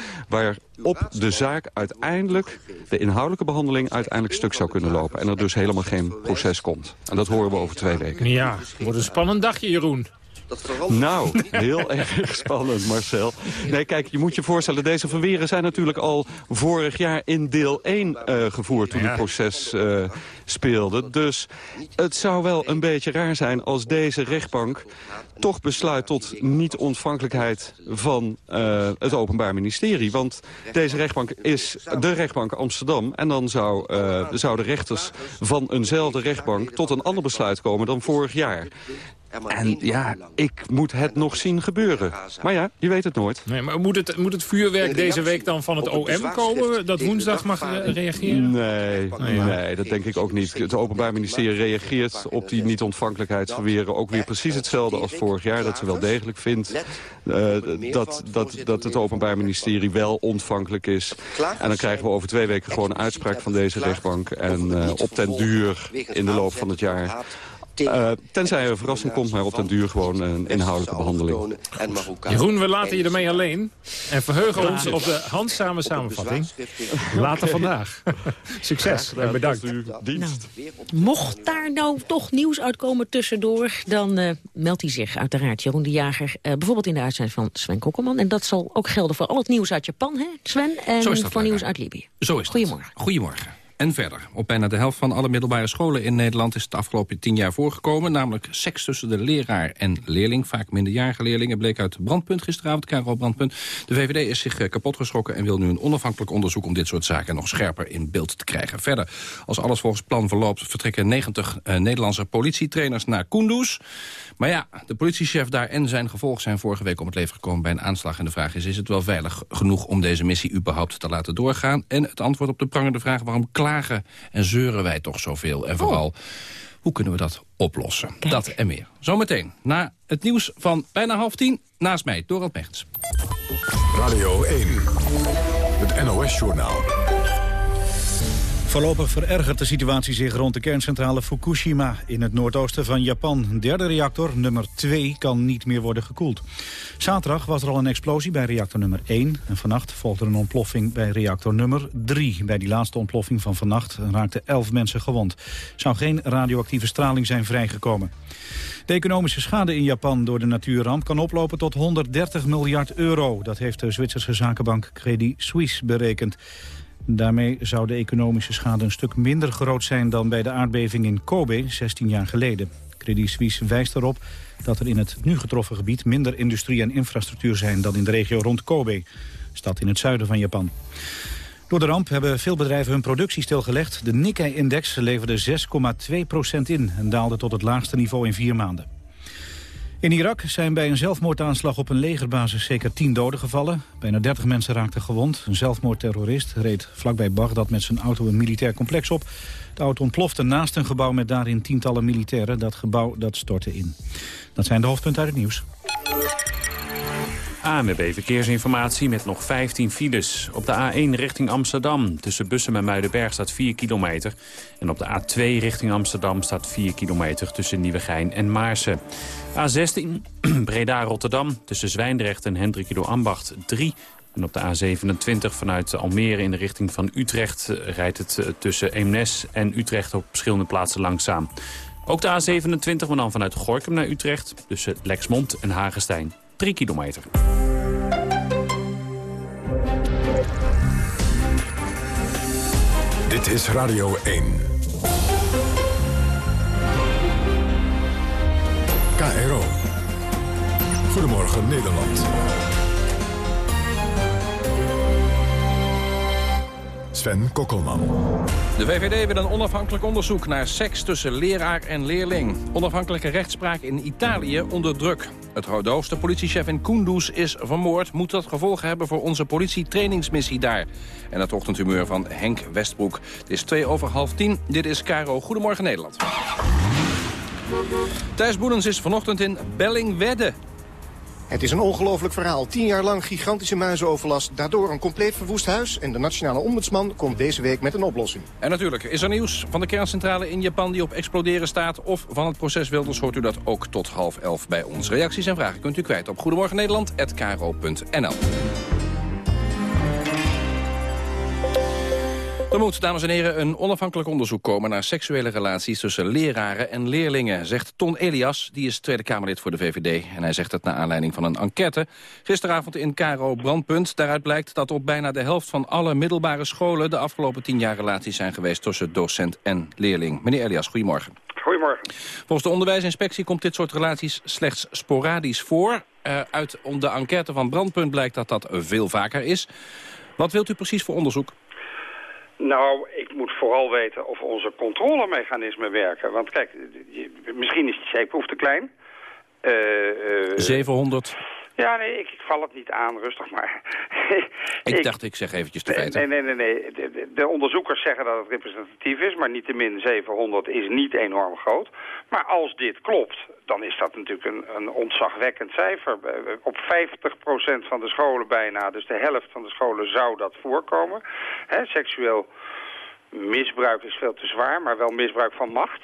Speaker 21: waarop de zaak uiteindelijk, de inhoudelijke behandeling uiteindelijk stuk zou kunnen lopen. En er dus helemaal geen proces komt. En dat horen we over twee weken.
Speaker 8: Ja, wordt een spannend dagje, Jeroen.
Speaker 21: Nou, heel erg spannend, Marcel. Nee, kijk, je moet je voorstellen, deze verweren zijn natuurlijk al vorig jaar in deel 1 uh, eh, gevoerd toen het proces uh, speelde. Dus het zou wel een beetje raar zijn als deze rechtbank toch besluit tot niet-ontvankelijkheid van uh, het Openbaar Ministerie. Want deze rechtbank is de rechtbank Amsterdam. En dan zou, uh, zouden rechters van eenzelfde rechtbank tot een ander besluit komen dan vorig jaar. En ja, ik moet het nog zien gebeuren. Maar ja, je weet het nooit.
Speaker 8: Nee, maar moet het, moet het vuurwerk deze week dan van het OM komen? Dat woensdag mag reageren?
Speaker 21: Nee, nee, dat denk ik ook niet. Het Openbaar Ministerie reageert op die niet-ontvankelijkheidsverweren... ook weer precies hetzelfde als vorig jaar. Dat ze wel degelijk vindt uh, dat, dat, dat het Openbaar Ministerie wel ontvankelijk is. En dan krijgen we over twee weken gewoon een uitspraak van deze rechtbank. En uh, op den duur in de loop van het jaar uh, tenzij er een verrassing komt, maar op den duur gewoon een inhoudelijke behandeling.
Speaker 8: Jeroen, we laten je ermee alleen. En verheugen ons op de handzame samenvatting. Later vandaag. Succes en bedankt.
Speaker 7: Nou, mocht daar nou toch nieuws uitkomen tussendoor... dan uh, meldt hij zich uiteraard, Jeroen de Jager. Uh, bijvoorbeeld in de uitzending van Sven Kokkelman. En dat zal ook gelden voor al het nieuws uit Japan, hè Sven? En voor nieuws uit Libië.
Speaker 22: Zo is
Speaker 7: Goedemorgen.
Speaker 22: Goedemorgen. En verder. Op bijna de helft van alle middelbare scholen in Nederland is het afgelopen tien jaar voorgekomen. Namelijk seks tussen de leraar en leerling. Vaak minderjarige leerlingen bleek uit Brandpunt gisteravond. Karel Brandpunt. De VVD is zich eh, kapotgeschrokken en wil nu een onafhankelijk onderzoek... om dit soort zaken nog scherper in beeld te krijgen. Verder, als alles volgens plan verloopt... vertrekken 90 uh, eh, Nederlandse politietrainers naar Kunduz. Maar ja, de politiechef daar en zijn gevolg zijn vorige week om het leven gekomen bij een aanslag. En de vraag is, is het wel veilig genoeg om deze missie überhaupt te laten doorgaan? En het antwoord op de prangende vraag, waarom klagen en zeuren wij toch zoveel? En vooral, hoe kunnen we dat oplossen? Dat en meer. Zometeen, na het nieuws van bijna half tien, naast mij, Dorald Megens.
Speaker 1: Radio 1, het NOS-journaal.
Speaker 2: Voorlopig verergert de situatie zich rond de kerncentrale Fukushima in het noordoosten van Japan. Derde reactor, nummer 2, kan niet meer worden gekoeld. Zaterdag was er al een explosie bij reactor nummer 1. En vannacht volgde een ontploffing bij reactor nummer 3. Bij die laatste ontploffing van vannacht raakten 11 mensen gewond. Zou geen radioactieve straling zijn vrijgekomen. De economische schade in Japan door de natuurramp kan oplopen tot 130 miljard euro. Dat heeft de Zwitserse zakenbank Credit Suisse berekend. Daarmee zou de economische schade een stuk minder groot zijn dan bij de aardbeving in Kobe 16 jaar geleden. Credit Suisse wijst erop dat er in het nu getroffen gebied minder industrie en infrastructuur zijn dan in de regio rond Kobe, stad in het zuiden van Japan. Door de ramp hebben veel bedrijven hun productie stilgelegd. De Nikkei-index leverde 6,2% in en daalde tot het laagste niveau in vier maanden. In Irak zijn bij een zelfmoordaanslag op een legerbasis zeker tien doden gevallen. Bijna 30 mensen raakten gewond. Een zelfmoordterrorist reed vlakbij Bagdad met zijn auto een militair complex op. De auto ontplofte naast een gebouw met daarin tientallen militairen. Dat gebouw dat stortte in. Dat zijn de hoofdpunten uit het nieuws.
Speaker 3: ANWB Verkeersinformatie met nog 15 files. Op de A1 richting Amsterdam. Tussen Bussum en Muidenberg staat 4 kilometer. En op de A2 richting Amsterdam staat 4 kilometer tussen Nieuwegein en Maarsen. A16 Breda-Rotterdam. Tussen Zwijndrecht en Hendrikido Ambacht 3. En op de A27 vanuit Almere in de richting van Utrecht... Eh, rijdt het eh, tussen Eemnes en Utrecht op verschillende plaatsen langzaam. Ook de A27, maar dan vanuit Gorkum naar Utrecht... tussen Lexmond en Hagestein. 3 kilometer.
Speaker 1: Dit is Radio 1. KRO. Goedemorgen Nederland. Sven Kokkelman.
Speaker 22: De VVD wil een onafhankelijk onderzoek naar seks tussen leraar en leerling. Onafhankelijke rechtspraak in Italië onder druk. Het hoogste politiechef in Kunduz is vermoord. Moet dat gevolgen hebben voor onze politietrainingsmissie daar? En het ochtendhumeur van Henk Westbroek. Het is twee over half tien. Dit is Caro. Goedemorgen Nederland. Thijs Boelens is vanochtend in Bellingwedde.
Speaker 23: Het is een ongelooflijk verhaal. Tien jaar lang gigantische muizenoverlast, daardoor een compleet verwoest huis... en de nationale ombudsman komt deze week met een oplossing.
Speaker 22: En natuurlijk is er nieuws van de kerncentrale in Japan die op exploderen staat... of van het proces Wilders hoort u dat ook tot half elf bij ons. Reacties en vragen kunt u kwijt op Goedemorgen Er moet, dames en heren, een onafhankelijk onderzoek komen... naar seksuele relaties tussen leraren en leerlingen... zegt Ton Elias, die is Tweede Kamerlid voor de VVD. En hij zegt het naar aanleiding van een enquête. Gisteravond in Caro Brandpunt. Daaruit blijkt dat op bijna de helft van alle middelbare scholen... de afgelopen tien jaar relaties zijn geweest tussen docent en leerling. Meneer Elias, goedemorgen.
Speaker 24: Goedemorgen.
Speaker 22: Volgens de onderwijsinspectie komt dit soort relaties slechts sporadisch voor. Uh, uit de enquête van Brandpunt blijkt dat dat veel vaker is. Wat wilt u precies voor onderzoek?
Speaker 24: Nou, ik moet vooral weten of onze controlemechanismen werken. Want kijk, misschien is die zeepproef te klein.
Speaker 22: Uh, uh, 700?
Speaker 24: Ja, nee, ik, ik, val het niet aan, rustig maar.
Speaker 22: ik, dacht, ik zeg eventjes de feiten.
Speaker 24: Nee, nee, nee. nee. De, de, onderzoekers zeggen dat het representatief is, maar niettemin 700 is niet enorm groot. Maar als dit klopt, dan is dat natuurlijk een, een ontzagwekkend cijfer. Op 50% van de scholen bijna, dus de helft van de scholen zou dat voorkomen. He, seksueel misbruik is veel te zwaar, maar wel misbruik van macht.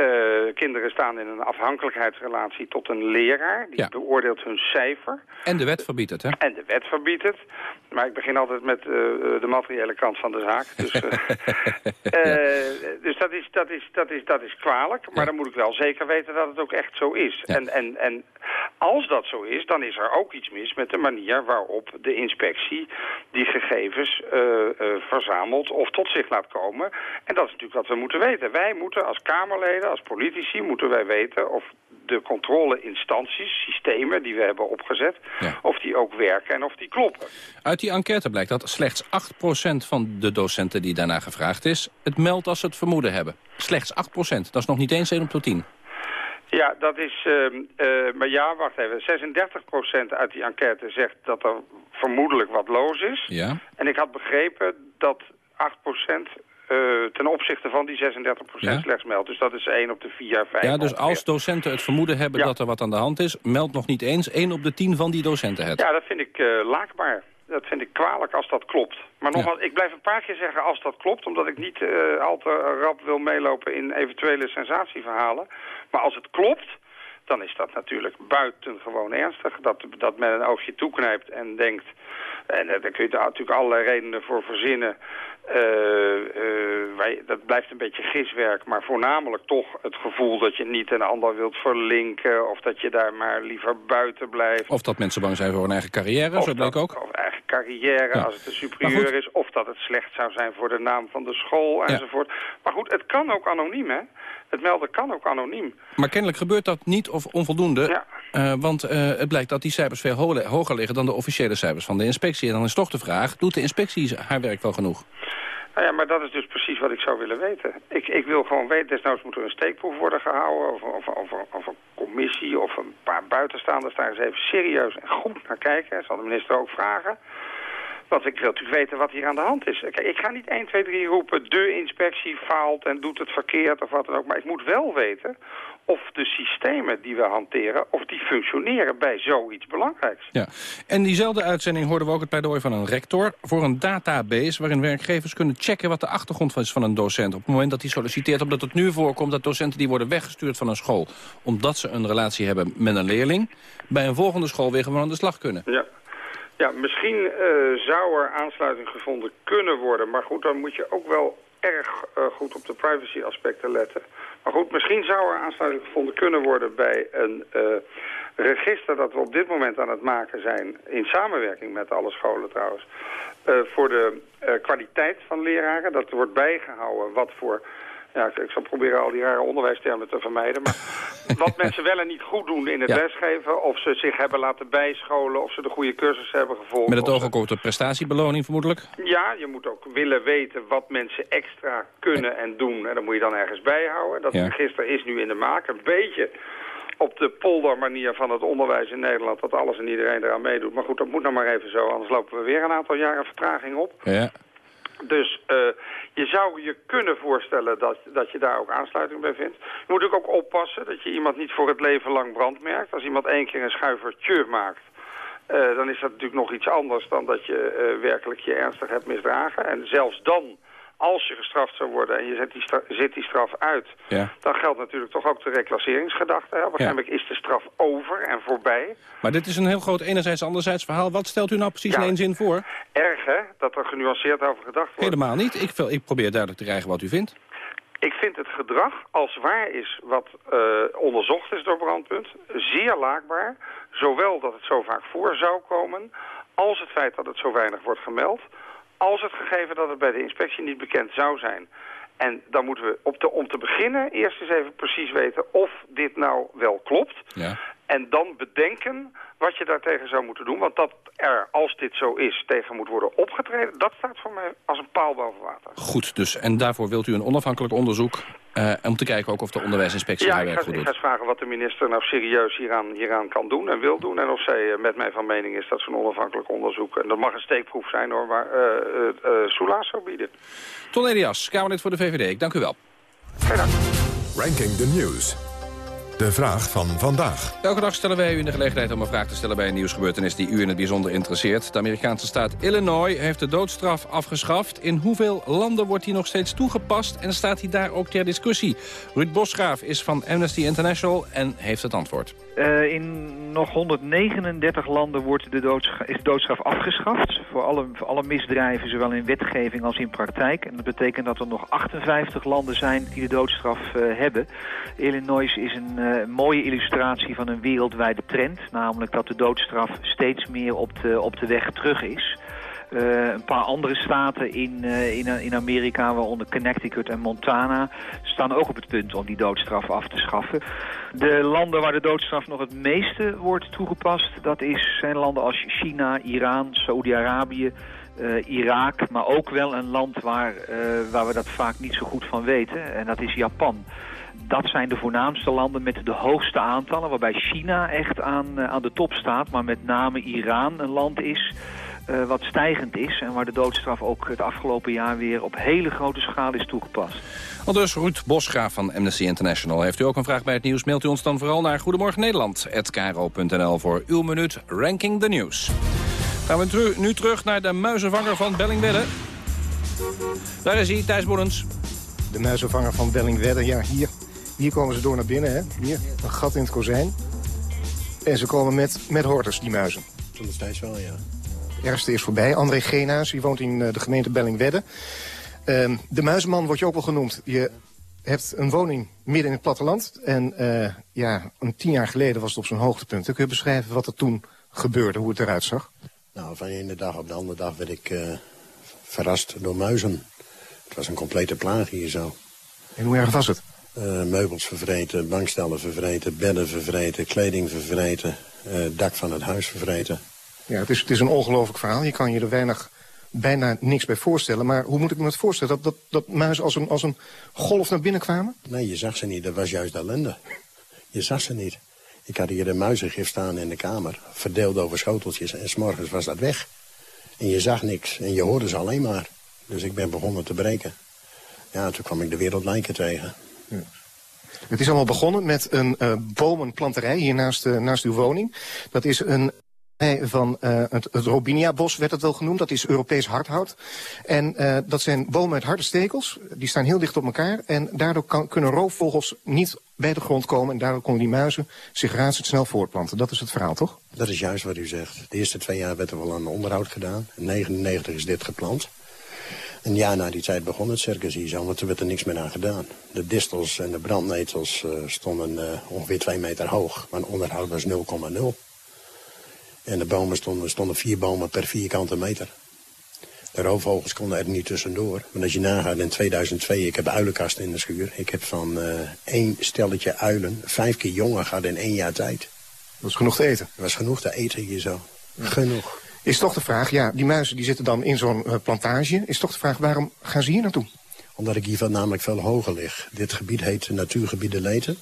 Speaker 24: Uh, kinderen staan in een afhankelijkheidsrelatie tot een leraar. Die beoordeelt hun cijfer.
Speaker 22: En de wet verbiedt het, hè?
Speaker 24: En de wet verbiedt het. Maar ik begin altijd met uh, de materiële kant van de zaak. Dus, uh, dus dat, is, dat, is, dat, is, dat is kwalijk. Maar dan moet ik wel zeker weten dat het ook echt zo is. En, en, en als dat zo is, dan is er ook iets mis met de manier waarop de inspectie die gegevens verzamelt of tot zich laat komen. En dat is natuurlijk wat we moeten weten. Wij moeten als Kamerleden als politici moeten wij weten of de controleinstanties, systemen die we hebben opgezet, of die ook werken en of die kloppen.
Speaker 22: Uit die enquête blijkt dat slechts 8% van de docenten die daarna gevraagd is, het meldt als ze het vermoeden hebben. Slechts 8%, dat is nog niet eens 1 op de 10.
Speaker 24: Ja, dat is... Uh, maar ja, wacht even. 36% uit die enquête zegt dat er vermoedelijk wat loos is.
Speaker 22: Ja.
Speaker 24: En ik had begrepen dat 8% uh, ten opzichte van die 36% ja? slechts meldt. Dus dat is 1 op de 4, 5.
Speaker 22: Ja, dus als docenten het vermoeden hebben dat er wat aan de hand is... meldt nog niet eens 1 op de 10 van die docenten het.
Speaker 24: Ja, dat vind ik uh, laakbaar. Dat vind ik kwalijk als dat klopt. Maar nogmaals, ik blijf een paar keer zeggen als dat klopt... omdat ik niet uh, al te rap wil meelopen in eventuele sensatieverhalen. Maar als het klopt, dan is dat natuurlijk buitengewoon ernstig. Dat, dat men een oogje toeknijpt en denkt... en daar kun je natuurlijk allerlei redenen voor verzinnen... Uh, uh, wij, dat blijft een beetje giswerk, maar voornamelijk toch het gevoel dat je niet een ander wilt verlinken... of dat je daar maar liever buiten blijft.
Speaker 22: Of dat mensen bang zijn voor hun eigen carrière, zo bleek ook.
Speaker 24: Of eigen carrière, als het een superieur is. Of dat het slecht zou zijn voor de naam van de school enzovoort. Maar goed, het kan ook anoniem, hè? Het melden kan ook anoniem.
Speaker 22: Maar kennelijk gebeurt dat niet of onvoldoende. Ja. Uh, want uh, het blijkt dat die cijfers veel hoger liggen dan de officiële cijfers van de inspectie. En dan is toch de vraag, doet de inspectie haar werk wel genoeg?
Speaker 24: Nou ja, maar dat is dus precies wat ik zou willen weten. Ik, ik wil gewoon weten, desnoods moet er een steekproef worden gehouden... Of, of, of, of, een commissie of een paar buitenstaanders daar eens even serieus en goed naar kijken. Dat zal de minister ook vragen. Want ik wil natuurlijk weten wat hier aan de hand is. Kijk, ik ga niet 1, 2, 3 roepen, de inspectie faalt en doet het verkeerd of wat dan ook. Maar ik moet wel weten of de systemen die we hanteren, of die functioneren bij zoiets belangrijks.
Speaker 22: Ja, en diezelfde uitzending hoorden we ook het pleidooi van een rector... voor een database waarin werkgevers kunnen checken wat de achtergrond is van een docent... op het moment dat hij solliciteert, omdat het nu voorkomt dat docenten die worden weggestuurd van een school... omdat ze een relatie hebben met een leerling, bij een volgende school weer gewoon aan de slag kunnen.
Speaker 24: Ja. Ja, misschien uh, zou er aansluiting gevonden kunnen worden. Maar goed, dan moet je ook wel erg uh, goed op de privacy aspecten letten. Maar goed, misschien zou er aansluiting gevonden kunnen worden bij een uh, register dat we op dit moment aan het maken zijn, in samenwerking met alle scholen trouwens, voor de kwaliteit van leraren. Dat wordt bijgehouden wat voor ja, ik, zal proberen al die rare onderwijstermen te vermijden. Maar wat mensen wel en niet goed doen in het lesgeven... of ze zich hebben laten bijscholen, of ze de goede cursus hebben gevolgd...
Speaker 22: Met het oog ook op de prestatiebeloning vermoedelijk?
Speaker 24: Ja, je moet ook willen weten wat mensen extra kunnen en doen. En dat moet je dan ergens bijhouden. Dat register is nu in de maak. Een beetje op de poldermanier van het onderwijs in Nederland... dat alles en iedereen eraan meedoet. Maar goed, dat moet nou maar even zo. Anders lopen we weer een aantal jaren vertraging op.
Speaker 22: Ja.
Speaker 24: Dus uh, je zou je kunnen voorstellen dat, dat je daar ook aansluiting bij vindt. Je moet ook oppassen dat je iemand niet voor het leven lang brand merkt. Als iemand één keer een schuivertje maakt... Uh, dan is dat natuurlijk nog iets anders dan dat je uh, werkelijk je ernstig hebt misdragen. En zelfs dan als je gestraft zou worden en je zet die, zit die straf uit... Ja. dan geldt natuurlijk toch ook de reclasseringsgedachte. Waarschijnlijk is de straf over en voorbij.
Speaker 22: Maar dit is een heel groot enerzijds anderzijds verhaal. Wat stelt u nou precies in één zin voor?
Speaker 24: Erg, hè? Dat er genuanceerd over gedacht wordt.
Speaker 22: Helemaal niet. Ik, ik probeer duidelijk te krijgen wat u vindt.
Speaker 24: Ik vind het gedrag, als waar is wat uh, onderzocht is door Brandpunt, zeer laakbaar. Zowel dat het zo vaak voor zou komen, als het feit dat het zo weinig wordt gemeld als het gegeven dat het bij de inspectie niet bekend zou zijn. En dan moeten we op de, om te beginnen eerst eens even precies weten of dit nou wel klopt. Ja. En dan bedenken wat je daartegen zou moeten doen. Want dat er, als dit zo is, tegen moet worden opgetreden... dat staat voor mij als een paal boven water.
Speaker 22: Goed, dus en daarvoor wilt u een onafhankelijk onderzoek... Uh, om te kijken ook of de onderwijsinspectie
Speaker 24: haar
Speaker 22: werk goed doet.
Speaker 24: Ja, ik ga vragen wat de minister nou serieus hieraan, hieraan kan doen en wil doen. En of zij uh, met mij van mening is dat zo'n onafhankelijk onderzoek... en dat mag een steekproef zijn hoor, maar uh, soelaas zou bieden.
Speaker 22: Ton Elias, Kamerlid voor de VVD. Ik dank u wel.
Speaker 24: Geen dank.
Speaker 1: Ranking the News. De vraag van vandaag.
Speaker 22: Elke dag stellen wij u in de gelegenheid om een vraag te stellen bij een nieuwsgebeurtenis die u in het bijzonder interesseert. De Amerikaanse staat Illinois heeft de doodstraf afgeschaft. In hoeveel landen wordt die nog steeds toegepast en staat hij daar ook ter discussie? Ruud Bosgraaf is van Amnesty International en heeft het antwoord.
Speaker 25: Uh, in nog 139 landen wordt de doodstraf, is de doodstraf afgeschaft. Voor alle, voor alle misdrijven, zowel in wetgeving als in praktijk. En dat betekent dat er nog 58 landen zijn die de doodstraf uh, hebben. Illinois is een uh, mooie illustratie van een wereldwijde trend. Namelijk dat de doodstraf steeds meer op de, op de weg terug is. Uh, een paar andere staten in, uh, in, in Amerika, waaronder Connecticut en Montana, staan ook op het punt om die doodstraf af te schaffen. De landen waar de doodstraf nog het meeste wordt toegepast, dat is, zijn landen als China, Iran, Saoedi-Arabië, uh, Irak, maar ook wel een land waar, waar we dat vaak niet zo goed van weten, en dat is Japan dat zijn de voornaamste landen met de hoogste aantallen, waarbij China echt aan, aan de top staat, maar met name Iran een land is uh, wat stijgend is... en waar de doodstraf ook het afgelopen jaar weer op hele grote schaal is toegepast.
Speaker 22: Al dus Ruud Bosgraaf van Amnesty International. Heeft u ook een vraag bij het nieuws, mailt u ons dan vooral naar Goedemorgen Nederland. voor uw minuut Ranking the News. Gaan we nu terug naar de muizenvanger van Bellingwedde. Daar is hij, Thijs Boelens.
Speaker 23: De muizenvanger van Bellingwedde, ja, hier, hier komen ze door naar binnen. Hè? Hier, een gat in het kozijn. En ze komen met, met horters, die muizen.
Speaker 26: Nog steeds wel, ja.
Speaker 23: Ergste is voorbij. André Genaas, die woont in eh, de gemeente Bellingwedde. Uh, de muizenman wordt je ook wel genoemd. Je hebt een woning midden in het platteland. En uh, ja, een tien jaar geleden was het op zijn hoogtepunt. Kun je beschrijven wat er toen gebeurde, hoe het eruit zag?
Speaker 26: Nou, van de ene dag op de andere dag werd ik uh, verrast door muizen. Het was een complete plaag hier zo.
Speaker 23: En hoe erg was het?
Speaker 26: Uh, meubels vervreten, bankstellen vervreten, bedden vervreten, kleding vervreten, dak van het huis vervreten.
Speaker 23: Ja, het is, het is een ongelooflijk verhaal. Je kan je er weinig, bijna niks bij voorstellen. Maar hoe moet ik me het voorstellen? Dat, dat, dat muizen als een, als een golf naar binnen kwamen?
Speaker 26: Nee, je zag ze niet. Dat was juist ellende. Je zag ze niet. Ik had hier een muizengif staan in de kamer, verdeeld over schoteltjes. En s'morgens was dat weg. En je zag niks. En je hoorde ze alleen maar. Dus ik ben begonnen te breken. Ja, toen kwam ik de wereldlijken tegen. Ja.
Speaker 23: Het is allemaal begonnen met een uh, bomenplanterij hier naast, uh, naast uw woning. Dat is een van uh, het, Robinia-bos werd het wel genoemd. Dat is Europees hardhout. En uh, dat zijn bomen met harde stekels. Die staan heel dicht op elkaar. En daardoor kan, kunnen roofvogels niet bij de grond komen. En daardoor konden die muizen zich razendsnel voortplanten. Dat is het verhaal, toch?
Speaker 26: Dat is juist wat u zegt. De eerste twee jaar werd er wel aan onderhoud gedaan. In 1999 is dit geplant. Een jaar na die tijd begon het circus hier zo, want er werd er niks meer aan gedaan. De distels en de brandnetels stonden ongeveer twee meter hoog, maar onderhoud was 0,0. En de bomen stonden, stonden vier bomen per vierkante meter. De roofvogels konden er niet tussendoor. Want als je nagaat in 2002, ik heb uilenkasten in de schuur. Ik heb van uh, één stelletje uilen vijf keer jonger gehad in één jaar tijd.
Speaker 23: Dat was genoeg te eten?
Speaker 26: Dat was genoeg te eten hier zo. Genoeg.
Speaker 23: Is toch de vraag, ja, die muizen die zitten dan in zo'n uh, plantage. Is toch de vraag, waarom gaan ze hier naartoe?
Speaker 26: Omdat ik hier namelijk veel hoger lig. Dit gebied heet Natuurgebied de Leten.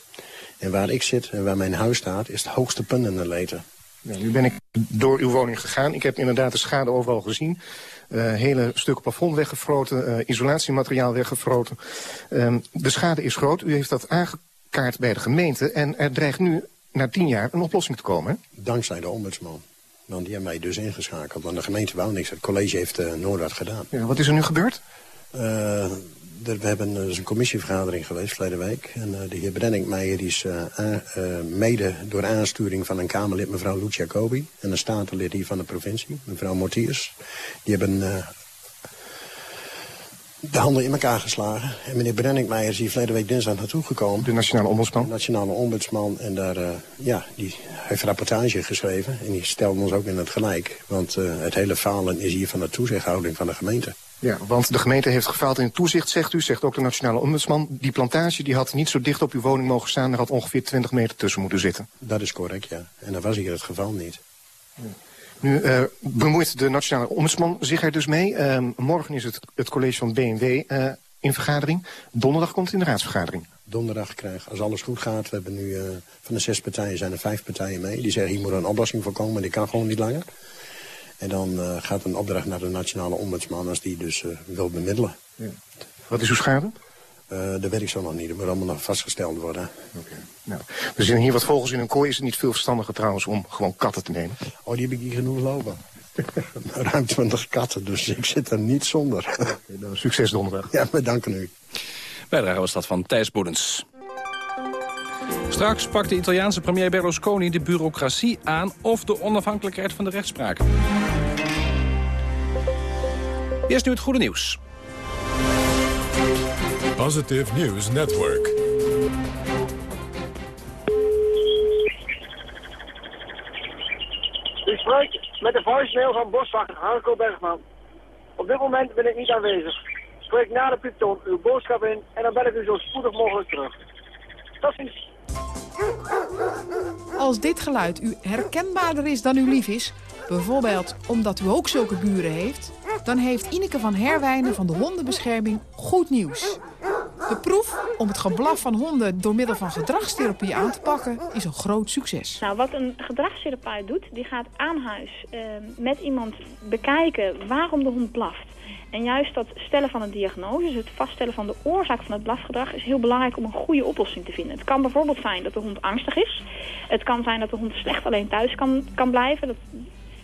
Speaker 26: En waar ik zit en waar mijn huis staat, is het hoogste punt in de Leten.
Speaker 23: Ja, nu ben ik door uw woning gegaan. Ik heb inderdaad de schade overal gezien. Uh, hele stukken plafond weggefroten, uh, isolatiemateriaal weggefroten. Uh, de schade is groot. U heeft dat aangekaart bij de gemeente. En er dreigt nu na tien jaar een oplossing te komen. Hè?
Speaker 26: Dankzij de ombudsman. Want die hebben mij dus ingeschakeld. Want de gemeente wou niks. Het college heeft uh, Noordwart gedaan.
Speaker 23: Ja, wat is er nu gebeurd?
Speaker 26: We hebben dus een commissievergadering geweest verleden week. En uh, de heer Brenninkmeijer is uh, uh, mede door aansturing van een Kamerlid, mevrouw Lucia Jacobi... en een statenlid hier van de provincie, mevrouw Mortiers. Die hebben de handen in elkaar geslagen. En meneer Brenninkmeijer is hier verleden week dinsdag naartoe gekomen.
Speaker 23: De Nationale Ombudsman?
Speaker 26: De Nationale Ombudsman. En daar, ja, die heeft rapportage geschreven. En die stelde ons ook in het gelijk. Want het hele falen is hier van de toezichthouding van de gemeente.
Speaker 23: Ja, want de gemeente heeft gefaald in het toezicht, zegt u, zegt ook de nationale ombudsman. Die plantage die had niet zo dicht op uw woning mogen staan, er had ongeveer 20 meter tussen moeten zitten.
Speaker 26: Dat is correct, ja. En dat was hier het geval niet.
Speaker 23: Ja. Nu uh, bemoeit de nationale ombudsman zich er dus mee. Uh, morgen is het, het college van BMW uh, in vergadering. Donderdag komt het in de raadsvergadering.
Speaker 26: Donderdag krijg, als alles goed gaat, we hebben nu van de zes partijen zijn er vijf partijen mee. Die zeggen hier moet een oplossing voor komen, maar die kan gewoon niet langer. En dan uh, gaat een opdracht naar de nationale ombudsman als die dus uh, wil bemiddelen. Ja.
Speaker 23: Wat is uw schade?
Speaker 26: Uh, dat weet ik zo nog niet. Dat moet allemaal nog vastgesteld worden.
Speaker 23: Okay. Nou, er zijn hier wat vogels in een kooi. Is het niet veel verstandiger trouwens om gewoon katten te nemen?
Speaker 26: Oh, die heb ik hier genoeg lopen. Ruim 20 katten, dus ik zit er niet zonder.
Speaker 23: Okay, succes donderdag.
Speaker 26: Ja, bedankt u.
Speaker 22: Bijdrage was dat van Thijs Boedens. Straks pakt de Italiaanse premier Berlusconi de bureaucratie aan... of de onafhankelijkheid van de rechtspraak. Eerst nu het goede nieuws.
Speaker 1: Positive News Network.
Speaker 27: U spreekt met de voicemail van boswachter Harco Bergman. Op dit moment ben ik niet aanwezig. Spreek na de pieptoon uw boodschap in en dan bel ik u zo spoedig mogelijk terug. Tot ziens.
Speaker 28: Als dit geluid u herkenbaarder is dan u lief is... bijvoorbeeld omdat u ook zulke buren heeft... dan heeft Ineke van Herwijnen van de hondenbescherming goed nieuws. De proef om het geblaf van honden door middel van gedragstherapie aan te pakken is een groot succes.
Speaker 29: Nou, wat een gedragstherapeut doet, die gaat aan huis uh, met iemand bekijken waarom de hond blaft. En juist dat stellen van een diagnose, dus het vaststellen van de oorzaak van het blafgedrag... is heel belangrijk om een goede oplossing te vinden. Het kan bijvoorbeeld zijn dat de hond angstig is. Het kan zijn dat de hond slecht alleen thuis kan, kan blijven. Dat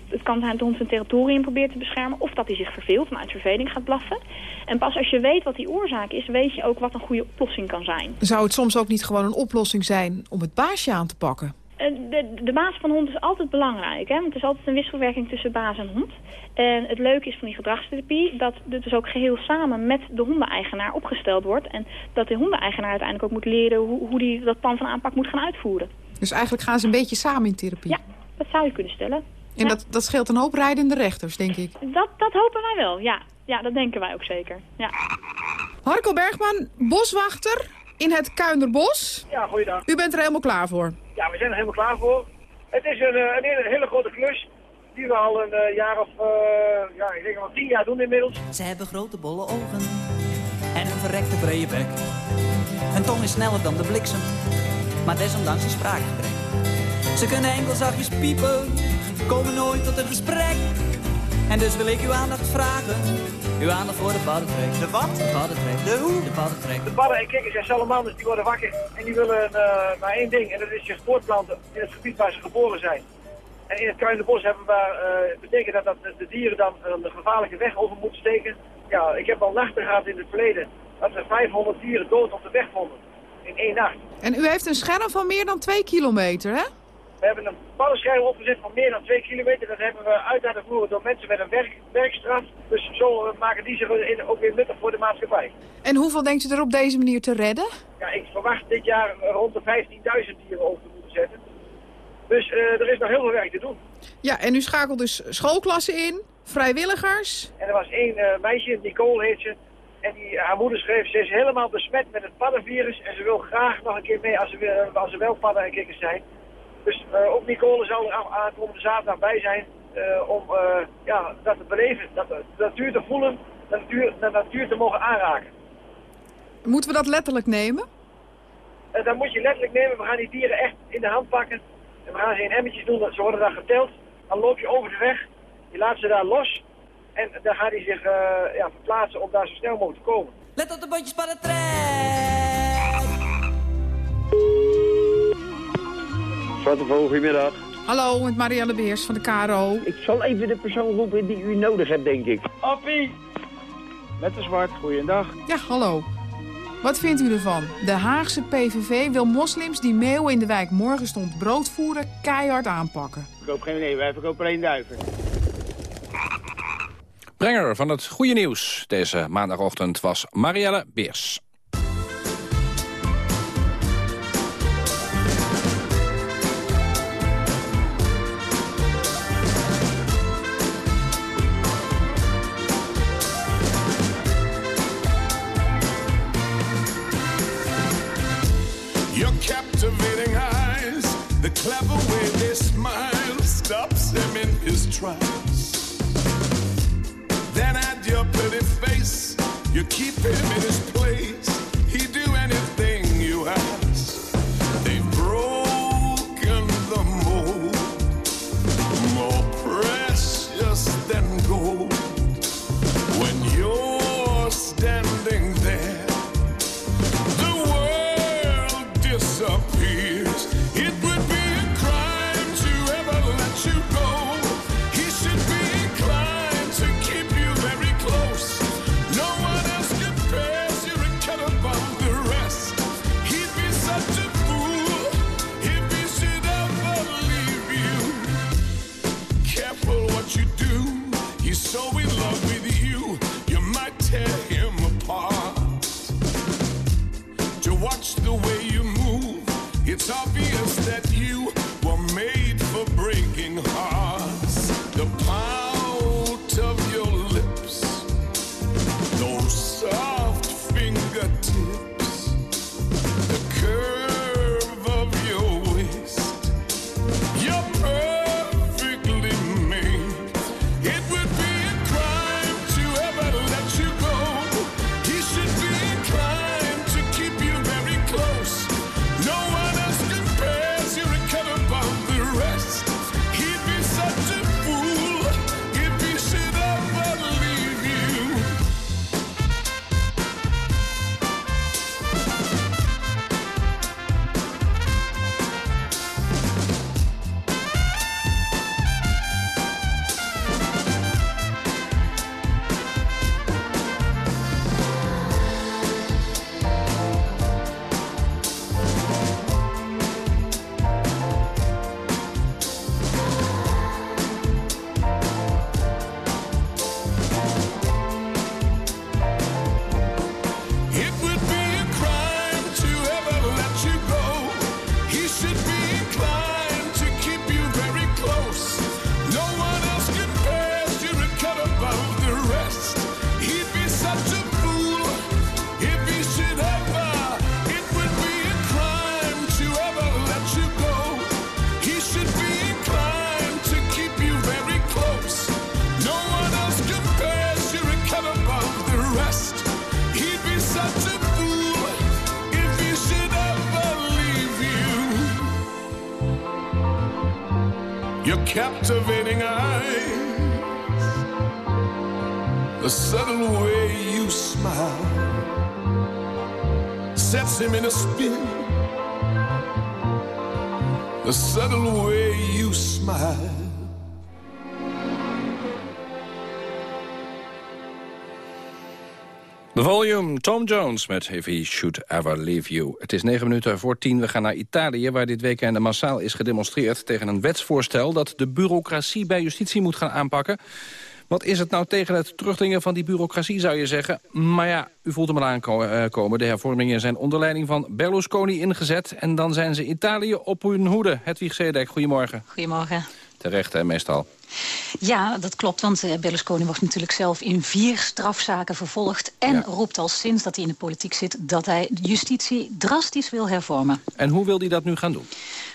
Speaker 29: het kan zijn dat de hond zijn territorium probeert te beschermen... of dat hij zich verveelt en uit verveling gaat blaffen. En pas als je weet wat die oorzaak is, weet je ook wat een goede oplossing kan zijn.
Speaker 28: Zou het soms ook niet gewoon een oplossing zijn om het baasje aan te pakken?
Speaker 29: Eh, de, de baas van de hond is altijd belangrijk. Hè? Want het is altijd een wisselwerking tussen baas en hond. En het leuke is van die gedragstherapie... dat dit dus ook geheel samen met de hondeneigenaar opgesteld wordt. En dat de hondeneigenaar uiteindelijk ook moet leren... hoe, hoe die dat plan van aanpak moet gaan uitvoeren.
Speaker 28: Dus eigenlijk gaan ze een beetje samen in therapie?
Speaker 29: Ja, dat zou je kunnen stellen.
Speaker 28: En dat, dat scheelt een hoop rijdende rechters, denk ik?
Speaker 29: Dat, dat hopen wij wel, ja. Ja, dat denken wij ook zeker. Ja.
Speaker 28: Harko Bergman, boswachter in het Kuinderbos.
Speaker 27: Ja, goeiedag.
Speaker 28: U bent er helemaal klaar voor?
Speaker 27: Ja, we zijn er helemaal klaar voor. Het is een, eh, een, hele, hele grote klus die we al een uh, jaar of, uh, ja, ik denk al tien jaar doen inmiddels.
Speaker 30: Ze hebben grote bolle ogen en een verrekte brede bek. Hun tong is sneller dan de bliksem, maar desondanks een spraakgebrek. Ze kunnen enkel zachtjes piepen, komen nooit tot een gesprek. En dus wil ik uw aandacht vragen. Uw aandacht voor de paddentrek.
Speaker 27: De wat?
Speaker 30: De paddentrek.
Speaker 27: De hoe?
Speaker 30: De paddentrek.
Speaker 27: De padden en kikkers en salamanders die worden wakker. En die willen uh, maar één ding. En dat is zich voortplanten in het gebied waar ze geboren zijn. En in het Kruinenbos hebben we, uh, betekent dat dat de dieren dan een gevaarlijke weg over moeten steken. Ja, ik heb al nachten gehad in het verleden dat we 500 dieren dood op de weg vonden. In één nacht.
Speaker 28: En u heeft een scherm van meer dan 2 kilometer, hè?
Speaker 27: We hebben een paddenschijf opgezet van meer dan 2 kilometer. Dat hebben we uit laten voeren door mensen met een werk, werkstraf. Dus zo eh, maken die zich ook weer nuttig voor de maatschappij.
Speaker 28: En hoeveel denkt u er op deze manier te redden?
Speaker 27: Ja, ik verwacht dit jaar rond de 15.000 dieren over te moeten zetten. Dus uh, er is nog heel veel werk te doen.
Speaker 28: Ja, en u schakelt dus schoolklassen in, vrijwilligers.
Speaker 27: En er was één uh, meisje, Nicole heet ze. En die, haar moeder schreef, ze is helemaal besmet met het paddenvirus. En ze wil graag nog een keer mee als ze, als ze wel padden en kikkers zijn. Dus uh, ook Nicole zal er aankomende zaterdag bij zijn uh, om uh, ja, dat te beleven, dat, de natuur te voelen, de natuur, de natuur te mogen aanraken.
Speaker 28: Moeten we dat letterlijk nemen?
Speaker 27: dat moet je letterlijk nemen. We gaan die dieren echt in de hand pakken. En we gaan ze in emmertjes doen, ze worden dan geteld. Dan loop je over de weg, je laat ze daar los. En dan gaat hij zich ja, verplaatsen om daar zo snel mogelijk te komen.
Speaker 30: Let op de botjes van de trein!
Speaker 31: Zwarte Vogel, goedemiddag.
Speaker 28: Hallo, met Marianne Beers van de KRO.
Speaker 31: Ik zal even de persoon roepen die u nodig hebt, denk ik. Appie! Met de zwart, goeiedag.
Speaker 28: Ja, hallo. Wat vindt u ervan? De Haagse PVV wil moslims die meeuwen in de wijk Morgenstond brood voeren keihard aanpakken.
Speaker 31: Ik koop geen nee, wij verkopen alleen duiven.
Speaker 22: Brenger van het goede nieuws deze maandagochtend was Marielle Beers.
Speaker 32: You keep him in his place. Captivating eyes, the subtle way you smile sets him in a spin. The subtle way you smile.
Speaker 22: The Volume, Tom Jones met If He Should Ever Leave You. Het is negen minuten voor tien. We gaan naar Italië, waar dit weekend massaal is gedemonstreerd... tegen een wetsvoorstel dat de bureaucratie bij justitie moet gaan aanpakken. Wat is het nou tegen het terugdringen van die bureaucratie, zou je zeggen? Maar ja, u voelt hem al aankomen. De hervormingen zijn onder leiding van Berlusconi ingezet... en dan zijn ze Italië op hun hoede. Hedwig Zedek, goedemorgen.
Speaker 33: Goedemorgen.
Speaker 22: Terecht, hè, meestal.
Speaker 33: Ja, dat klopt, want uh, Berlusconi wordt natuurlijk zelf in vier strafzaken vervolgd... en roept al sinds dat hij in de politiek zit dat hij justitie drastisch wil hervormen.
Speaker 22: En hoe wil hij dat nu gaan doen?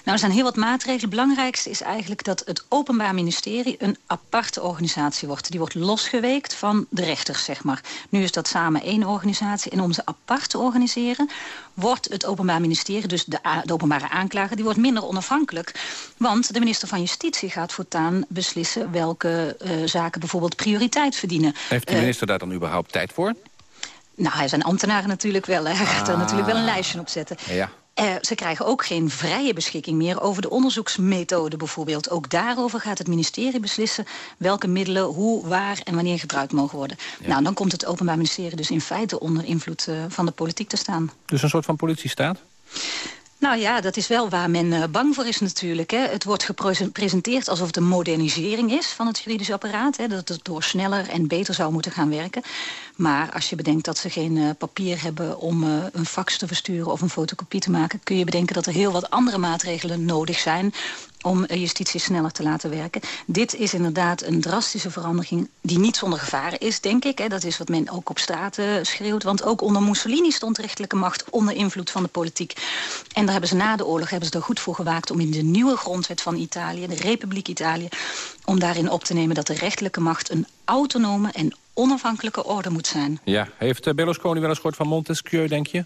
Speaker 33: Nou, er zijn heel wat maatregelen. Het belangrijkste is eigenlijk dat het Openbaar Ministerie een aparte organisatie wordt. Die wordt losgeweekt van de rechters, zeg maar. Nu is dat samen één organisatie. En om ze apart te organiseren wordt het Openbaar Ministerie, dus de, de openbare aanklager... die wordt minder onafhankelijk. Want de minister van Justitie gaat voortaan beslissen... welke uh, zaken bijvoorbeeld prioriteit verdienen.
Speaker 22: Heeft de eh, minister daar dan überhaupt tijd voor?
Speaker 33: Nou, hij zijn ambtenaren natuurlijk wel. Hij gaat er ah. natuurlijk wel een lijstje op zetten.
Speaker 22: Ja.
Speaker 33: Uh, ze krijgen ook geen vrije beschikking meer over de onderzoeksmethode bijvoorbeeld. Ook daarover gaat het ministerie beslissen welke middelen, hoe, waar en wanneer gebruikt mogen worden. Nou, dan komt het Openbaar Ministerie dus in feite onder invloed uh, van de politiek te staan.
Speaker 22: Dus een soort van politiestaat?
Speaker 33: Nou ja, dat is wel waar men uh, bang voor is natuurlijk. Hè. Het wordt gepresenteerd alsof het een modernisering is van het juridisch apparaat. Hè, dat het door sneller en beter zou moeten gaan werken. Maar als je bedenkt dat ze geen uh, papier hebben om uh, een fax te versturen of een fotocopie te maken... kun je bedenken dat er heel wat andere maatregelen nodig zijn om justitie sneller te laten werken. Dit is inderdaad een drastische verandering die niet zonder gevaren is, denk ik. Dat is wat men ook op straat uh, schreeuwt. Want ook onder Mussolini stond rechterlijke macht onder invloed van de politiek. En daar hebben ze na de oorlog hebben ze er goed voor gewaakt... om in de nieuwe grondwet van Italië, de Republiek Italië... om daarin op te nemen dat de rechterlijke macht een autonome en onafhankelijke orde moet zijn.
Speaker 22: Ja, heeft eh, Berlusconi wel eens gehoord van Montesquieu, denk je?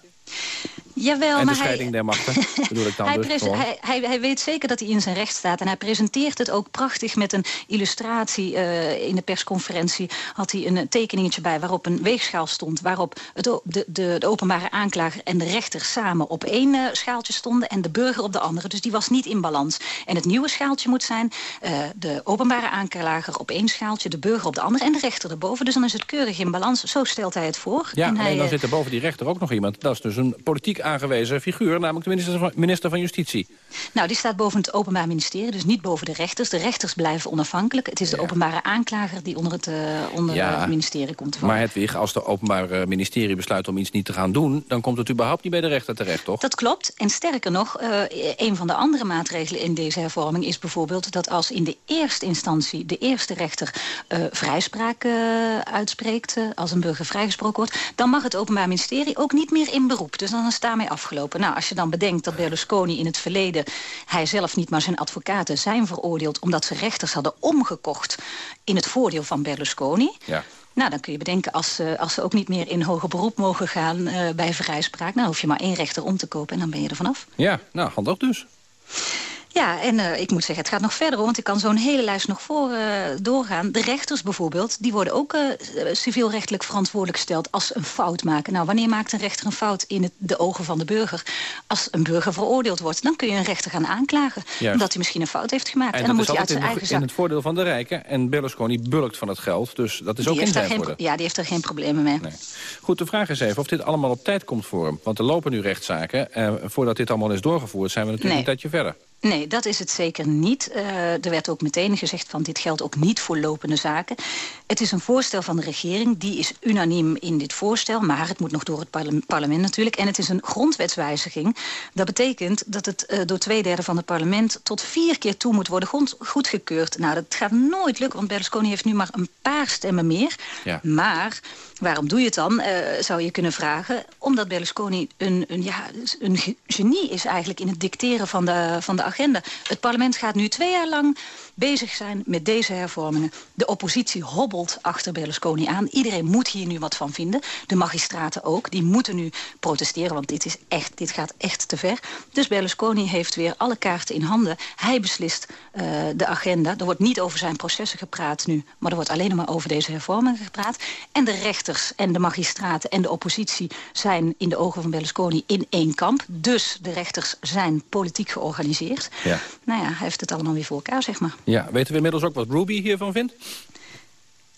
Speaker 33: Jawel,
Speaker 22: en
Speaker 33: de
Speaker 22: scheiding
Speaker 33: hij,
Speaker 22: der machten, bedoel ik dan
Speaker 33: hij,
Speaker 22: dus
Speaker 33: hij, hij, hij, weet zeker dat hij in zijn recht staat. En hij presenteert het ook prachtig met een illustratie. Uh, in de persconferentie had hij een tekeningetje bij... waarop een weegschaal stond. Waarop het, de, de, de, openbare aanklager en de rechter samen op één uh, schaaltje stonden... en de burger op de andere. Dus die was niet in balans. En het nieuwe schaaltje moet zijn... Uh, de openbare aanklager op één schaaltje, de burger op de andere... en de rechter erboven. Dus dan is het keurig in balans. Zo stelt hij het voor.
Speaker 22: Ja,
Speaker 33: en
Speaker 22: hij, dan zit er boven die rechter ook nog iemand. Dat is dus een politiek aangewezen figuur, namelijk de minister van, minister van Justitie.
Speaker 33: Nou, die staat boven het Openbaar Ministerie, dus niet boven de rechters. De rechters blijven onafhankelijk. Het is de openbare aanklager die onder het, uh, onder ja, het ministerie komt te
Speaker 22: vallen. Maar Hedwig, als de openbare ministerie besluit om iets niet te gaan doen... dan komt het überhaupt niet bij de rechter terecht, toch?
Speaker 33: Dat klopt. En sterker nog, uh, een van de andere maatregelen in deze hervorming... is bijvoorbeeld dat als in de eerste instantie de eerste rechter uh, vrijspraak uitspreekt... als een burger vrijgesproken wordt... dan mag het Openbaar Ministerie ook niet meer in beroep. Dus dan is daarmee afgelopen. Nou, als je dan bedenkt dat Berlusconi in het verleden... hij zelf niet, maar zijn advocaten zijn veroordeeld... omdat ze rechters hadden omgekocht in het voordeel van Berlusconi...
Speaker 22: Ja.
Speaker 33: Nou, dan kun je bedenken, als ze, als ze ook niet meer in hoger beroep mogen gaan uh, bij vrijspraak... nou hoef je maar één rechter om te kopen en dan ben je er vanaf.
Speaker 22: Ja, nou, handig dus.
Speaker 33: Ja, en uh, ik moet zeggen, het gaat nog verder, hoor, want ik kan zo'n hele lijst nog voor uh, doorgaan. De rechters bijvoorbeeld, die worden ook uh, civielrechtelijk verantwoordelijk gesteld als ze een fout maken. Nou, wanneer maakt een rechter een fout in het, de ogen van de burger? Als een burger veroordeeld wordt, dan kun je een rechter gaan aanklagen. Juist. Omdat hij misschien een fout heeft gemaakt.
Speaker 22: En,
Speaker 33: en dan moet
Speaker 22: hij
Speaker 33: uit zijn eigen
Speaker 22: zak... in het voordeel van de rijken. En Berlusconi bulkt van het geld, dus dat is
Speaker 33: die
Speaker 22: ook in zijn
Speaker 33: geen. Ja, die heeft er geen problemen mee. Nee.
Speaker 22: Goed, de vraag is even of dit allemaal op tijd komt voor hem. Want er lopen nu rechtszaken. Uh, voordat dit allemaal is doorgevoerd, zijn we natuurlijk nee. een tijdje verder.
Speaker 33: Nee, dat is het zeker niet. Uh, er werd ook meteen gezegd van dit geldt ook niet voor lopende zaken. Het is een voorstel van de regering, die is unaniem in dit voorstel... maar het moet nog door het parle parlement natuurlijk. En het is een grondwetswijziging. Dat betekent dat het uh, door twee derde van het parlement... tot vier keer toe moet worden goedgekeurd. Nou, dat gaat nooit lukken, want Berlusconi heeft nu maar een paar stemmen meer.
Speaker 22: Ja.
Speaker 33: Maar... Waarom doe je het dan, uh, zou je kunnen vragen. Omdat Berlusconi een, een, ja, een genie is eigenlijk in het dicteren van de, van de agenda. Het parlement gaat nu twee jaar lang bezig zijn met deze hervormingen. De oppositie hobbelt achter Berlusconi aan. Iedereen moet hier nu wat van vinden. De magistraten ook. Die moeten nu protesteren, want dit, is echt, dit gaat echt te ver. Dus Berlusconi heeft weer alle kaarten in handen. Hij beslist uh, de agenda. Er wordt niet over zijn processen gepraat nu... maar er wordt alleen maar over deze hervormingen gepraat. En de rechters en de magistraten en de oppositie... zijn in de ogen van Berlusconi in één kamp. Dus de rechters zijn politiek georganiseerd. Ja. Nou ja, hij heeft het allemaal weer voor elkaar, zeg maar.
Speaker 22: Ja, weten we inmiddels ook wat Ruby hiervan vindt?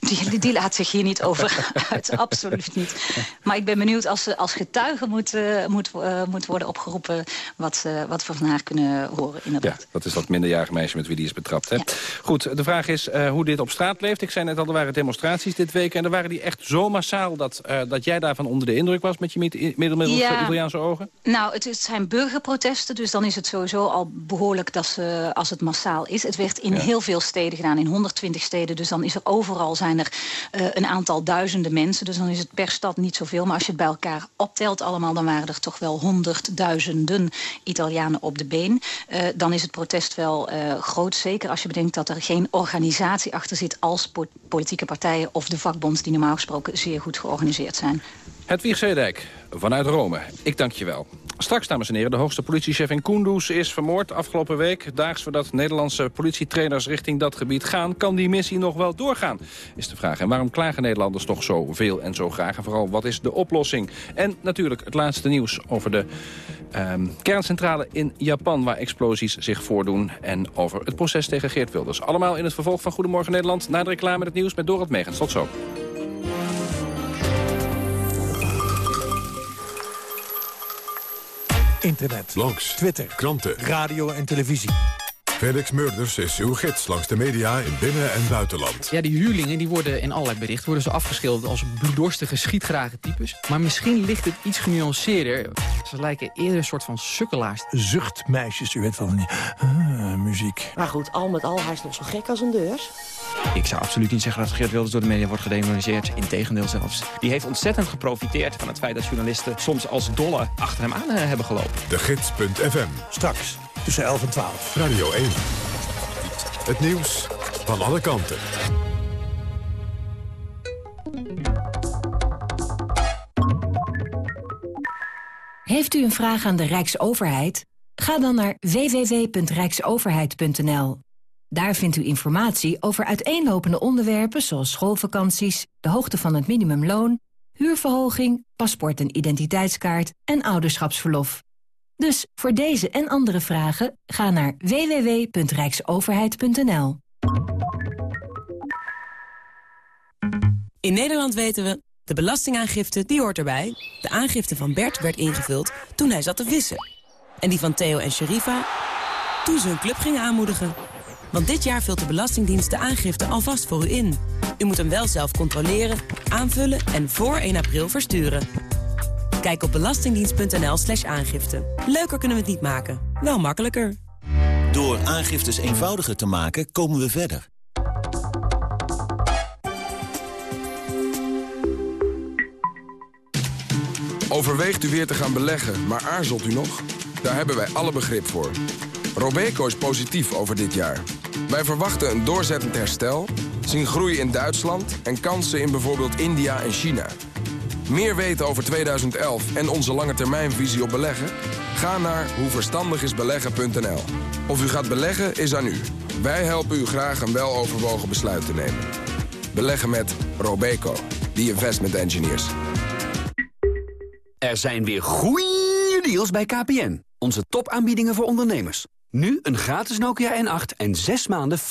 Speaker 33: Die, die, laat zich hier niet over uit, absoluut niet. Maar ik ben benieuwd als ze als getuige moet, uh, moet, uh, moet worden opgeroepen... wat, uh, wat we van haar kunnen horen, inderdaad.
Speaker 22: Ja, dat is dat minderjarige meisje met wie die is betrapt. Hè? Ja. Goed, de vraag is hoe dit op straat leeft. Ik zei net al, er waren demonstraties dit week... en er waren die echt zo massaal dat, dat jij daarvan onder de indruk was... met je middelmiddels ja. Italiaanse ogen?
Speaker 33: Nou, het, het, zijn burgerprotesten, dus dan is het sowieso al behoorlijk... Dat ze, als het massaal is. Het werd in ja. heel veel steden gedaan, in 120 steden... dus dan is er overal zijn er uh, een aantal duizenden mensen. Dus dan is het per stad niet zoveel. Maar als je het bij elkaar optelt allemaal... dan waren er toch wel honderdduizenden Italianen op de been. Uh, dan is het protest wel uh, groot. Zeker als je bedenkt dat er geen organisatie achter zit... als po politieke partijen of de vakbond... die normaal gesproken zeer goed georganiseerd zijn.
Speaker 22: Hedwig Zeedijk vanuit Rome. Ik dank je wel. Straks, dames en heren, de hoogste politiechef in Kunduz is vermoord afgelopen week. Daags voordat Nederlandse politietrainers richting dat gebied gaan... kan die missie nog wel doorgaan, is de vraag. En waarom klagen Nederlanders toch zo veel en zo graag? En vooral, wat is de oplossing? En natuurlijk het laatste nieuws over de um, kerncentrale in Japan... waar explosies zich voordoen. En over het proces tegen Geert Wilders. Allemaal in het vervolg van Goedemorgen Nederland. Na de reclame het nieuws met Dorot Megens. Tot zo.
Speaker 1: Internet. Langs.
Speaker 34: Twitter.
Speaker 1: Kranten.
Speaker 34: Radio en televisie.
Speaker 1: Felix Murders is uw gids langs de media in binnen- en buitenland.
Speaker 35: Ja, die huurlingen die worden in allerlei berichten worden zo afgeschilderd als bloeddorstige, schietgrage types. Maar misschien ligt het iets genuanceerder. Ze lijken eerder een soort van sukkelaars.
Speaker 34: Zuchtmeisjes, u weet wel van die uh, muziek.
Speaker 36: Maar goed, al met al, hij is nog zo gek als een deurs.
Speaker 37: Ik zou absoluut niet zeggen dat Geert Wilders door de media wordt gedemoniseerd. Integendeel zelfs. Die heeft ontzettend geprofiteerd van het feit dat journalisten soms als dolle achter hem aan eh, hebben gelopen.
Speaker 1: De Gids.fm.
Speaker 34: Straks tussen 11 en 12.
Speaker 1: Radio 1. Het nieuws van alle kanten.
Speaker 38: Heeft u een vraag aan de Rijksoverheid? Ga dan naar www.rijksoverheid.nl. Daar vindt u informatie over uiteenlopende onderwerpen zoals schoolvakanties, de hoogte van het minimumloon, huurverhoging, paspoort en identiteitskaart en ouderschapsverlof. Dus voor deze en andere vragen ga naar www.rijksoverheid.nl.
Speaker 39: In Nederland weten we, de belastingaangifte die hoort erbij. De aangifte van Bert werd ingevuld toen hij zat te vissen. En die van Theo en Sherifa toen ze hun club gingen aanmoedigen. Want dit jaar vult de Belastingdienst de aangifte alvast voor u in. U moet hem wel zelf controleren, aanvullen en voor 1 april versturen. Kijk op belastingdienst.nl slash aangifte. Leuker kunnen we het niet maken, wel makkelijker.
Speaker 40: Door aangiftes eenvoudiger te maken, komen we verder.
Speaker 41: Overweegt u weer te gaan beleggen, maar aarzelt u nog? Daar hebben wij alle begrip voor. Robeco is positief over dit jaar. Wij verwachten een doorzettend herstel, zien groei in Duitsland... en kansen in bijvoorbeeld India en China... Meer weten over 2011 en onze lange termijnvisie op beleggen? Ga naar hoeverstandigisbeleggen.nl. Of u gaat beleggen is aan u. Wij helpen u graag een weloverwogen besluit te nemen. Beleggen met Robeco, the investment engineers.
Speaker 42: Er zijn weer goede deals bij KPN. Onze topaanbiedingen voor ondernemers. Nu een gratis Nokia N8 en 6 maanden 50%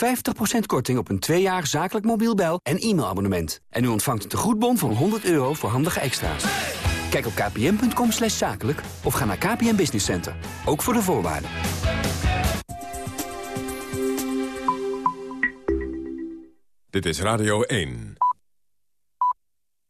Speaker 42: korting op een 2 jaar zakelijk mobiel bel- en e-mailabonnement. En u ontvangt een tegoedbon van 100 euro voor handige extra's. Kijk op kpn.com slash zakelijk of ga naar KPN Business Center. Ook voor de voorwaarden.
Speaker 1: Dit is Radio 1.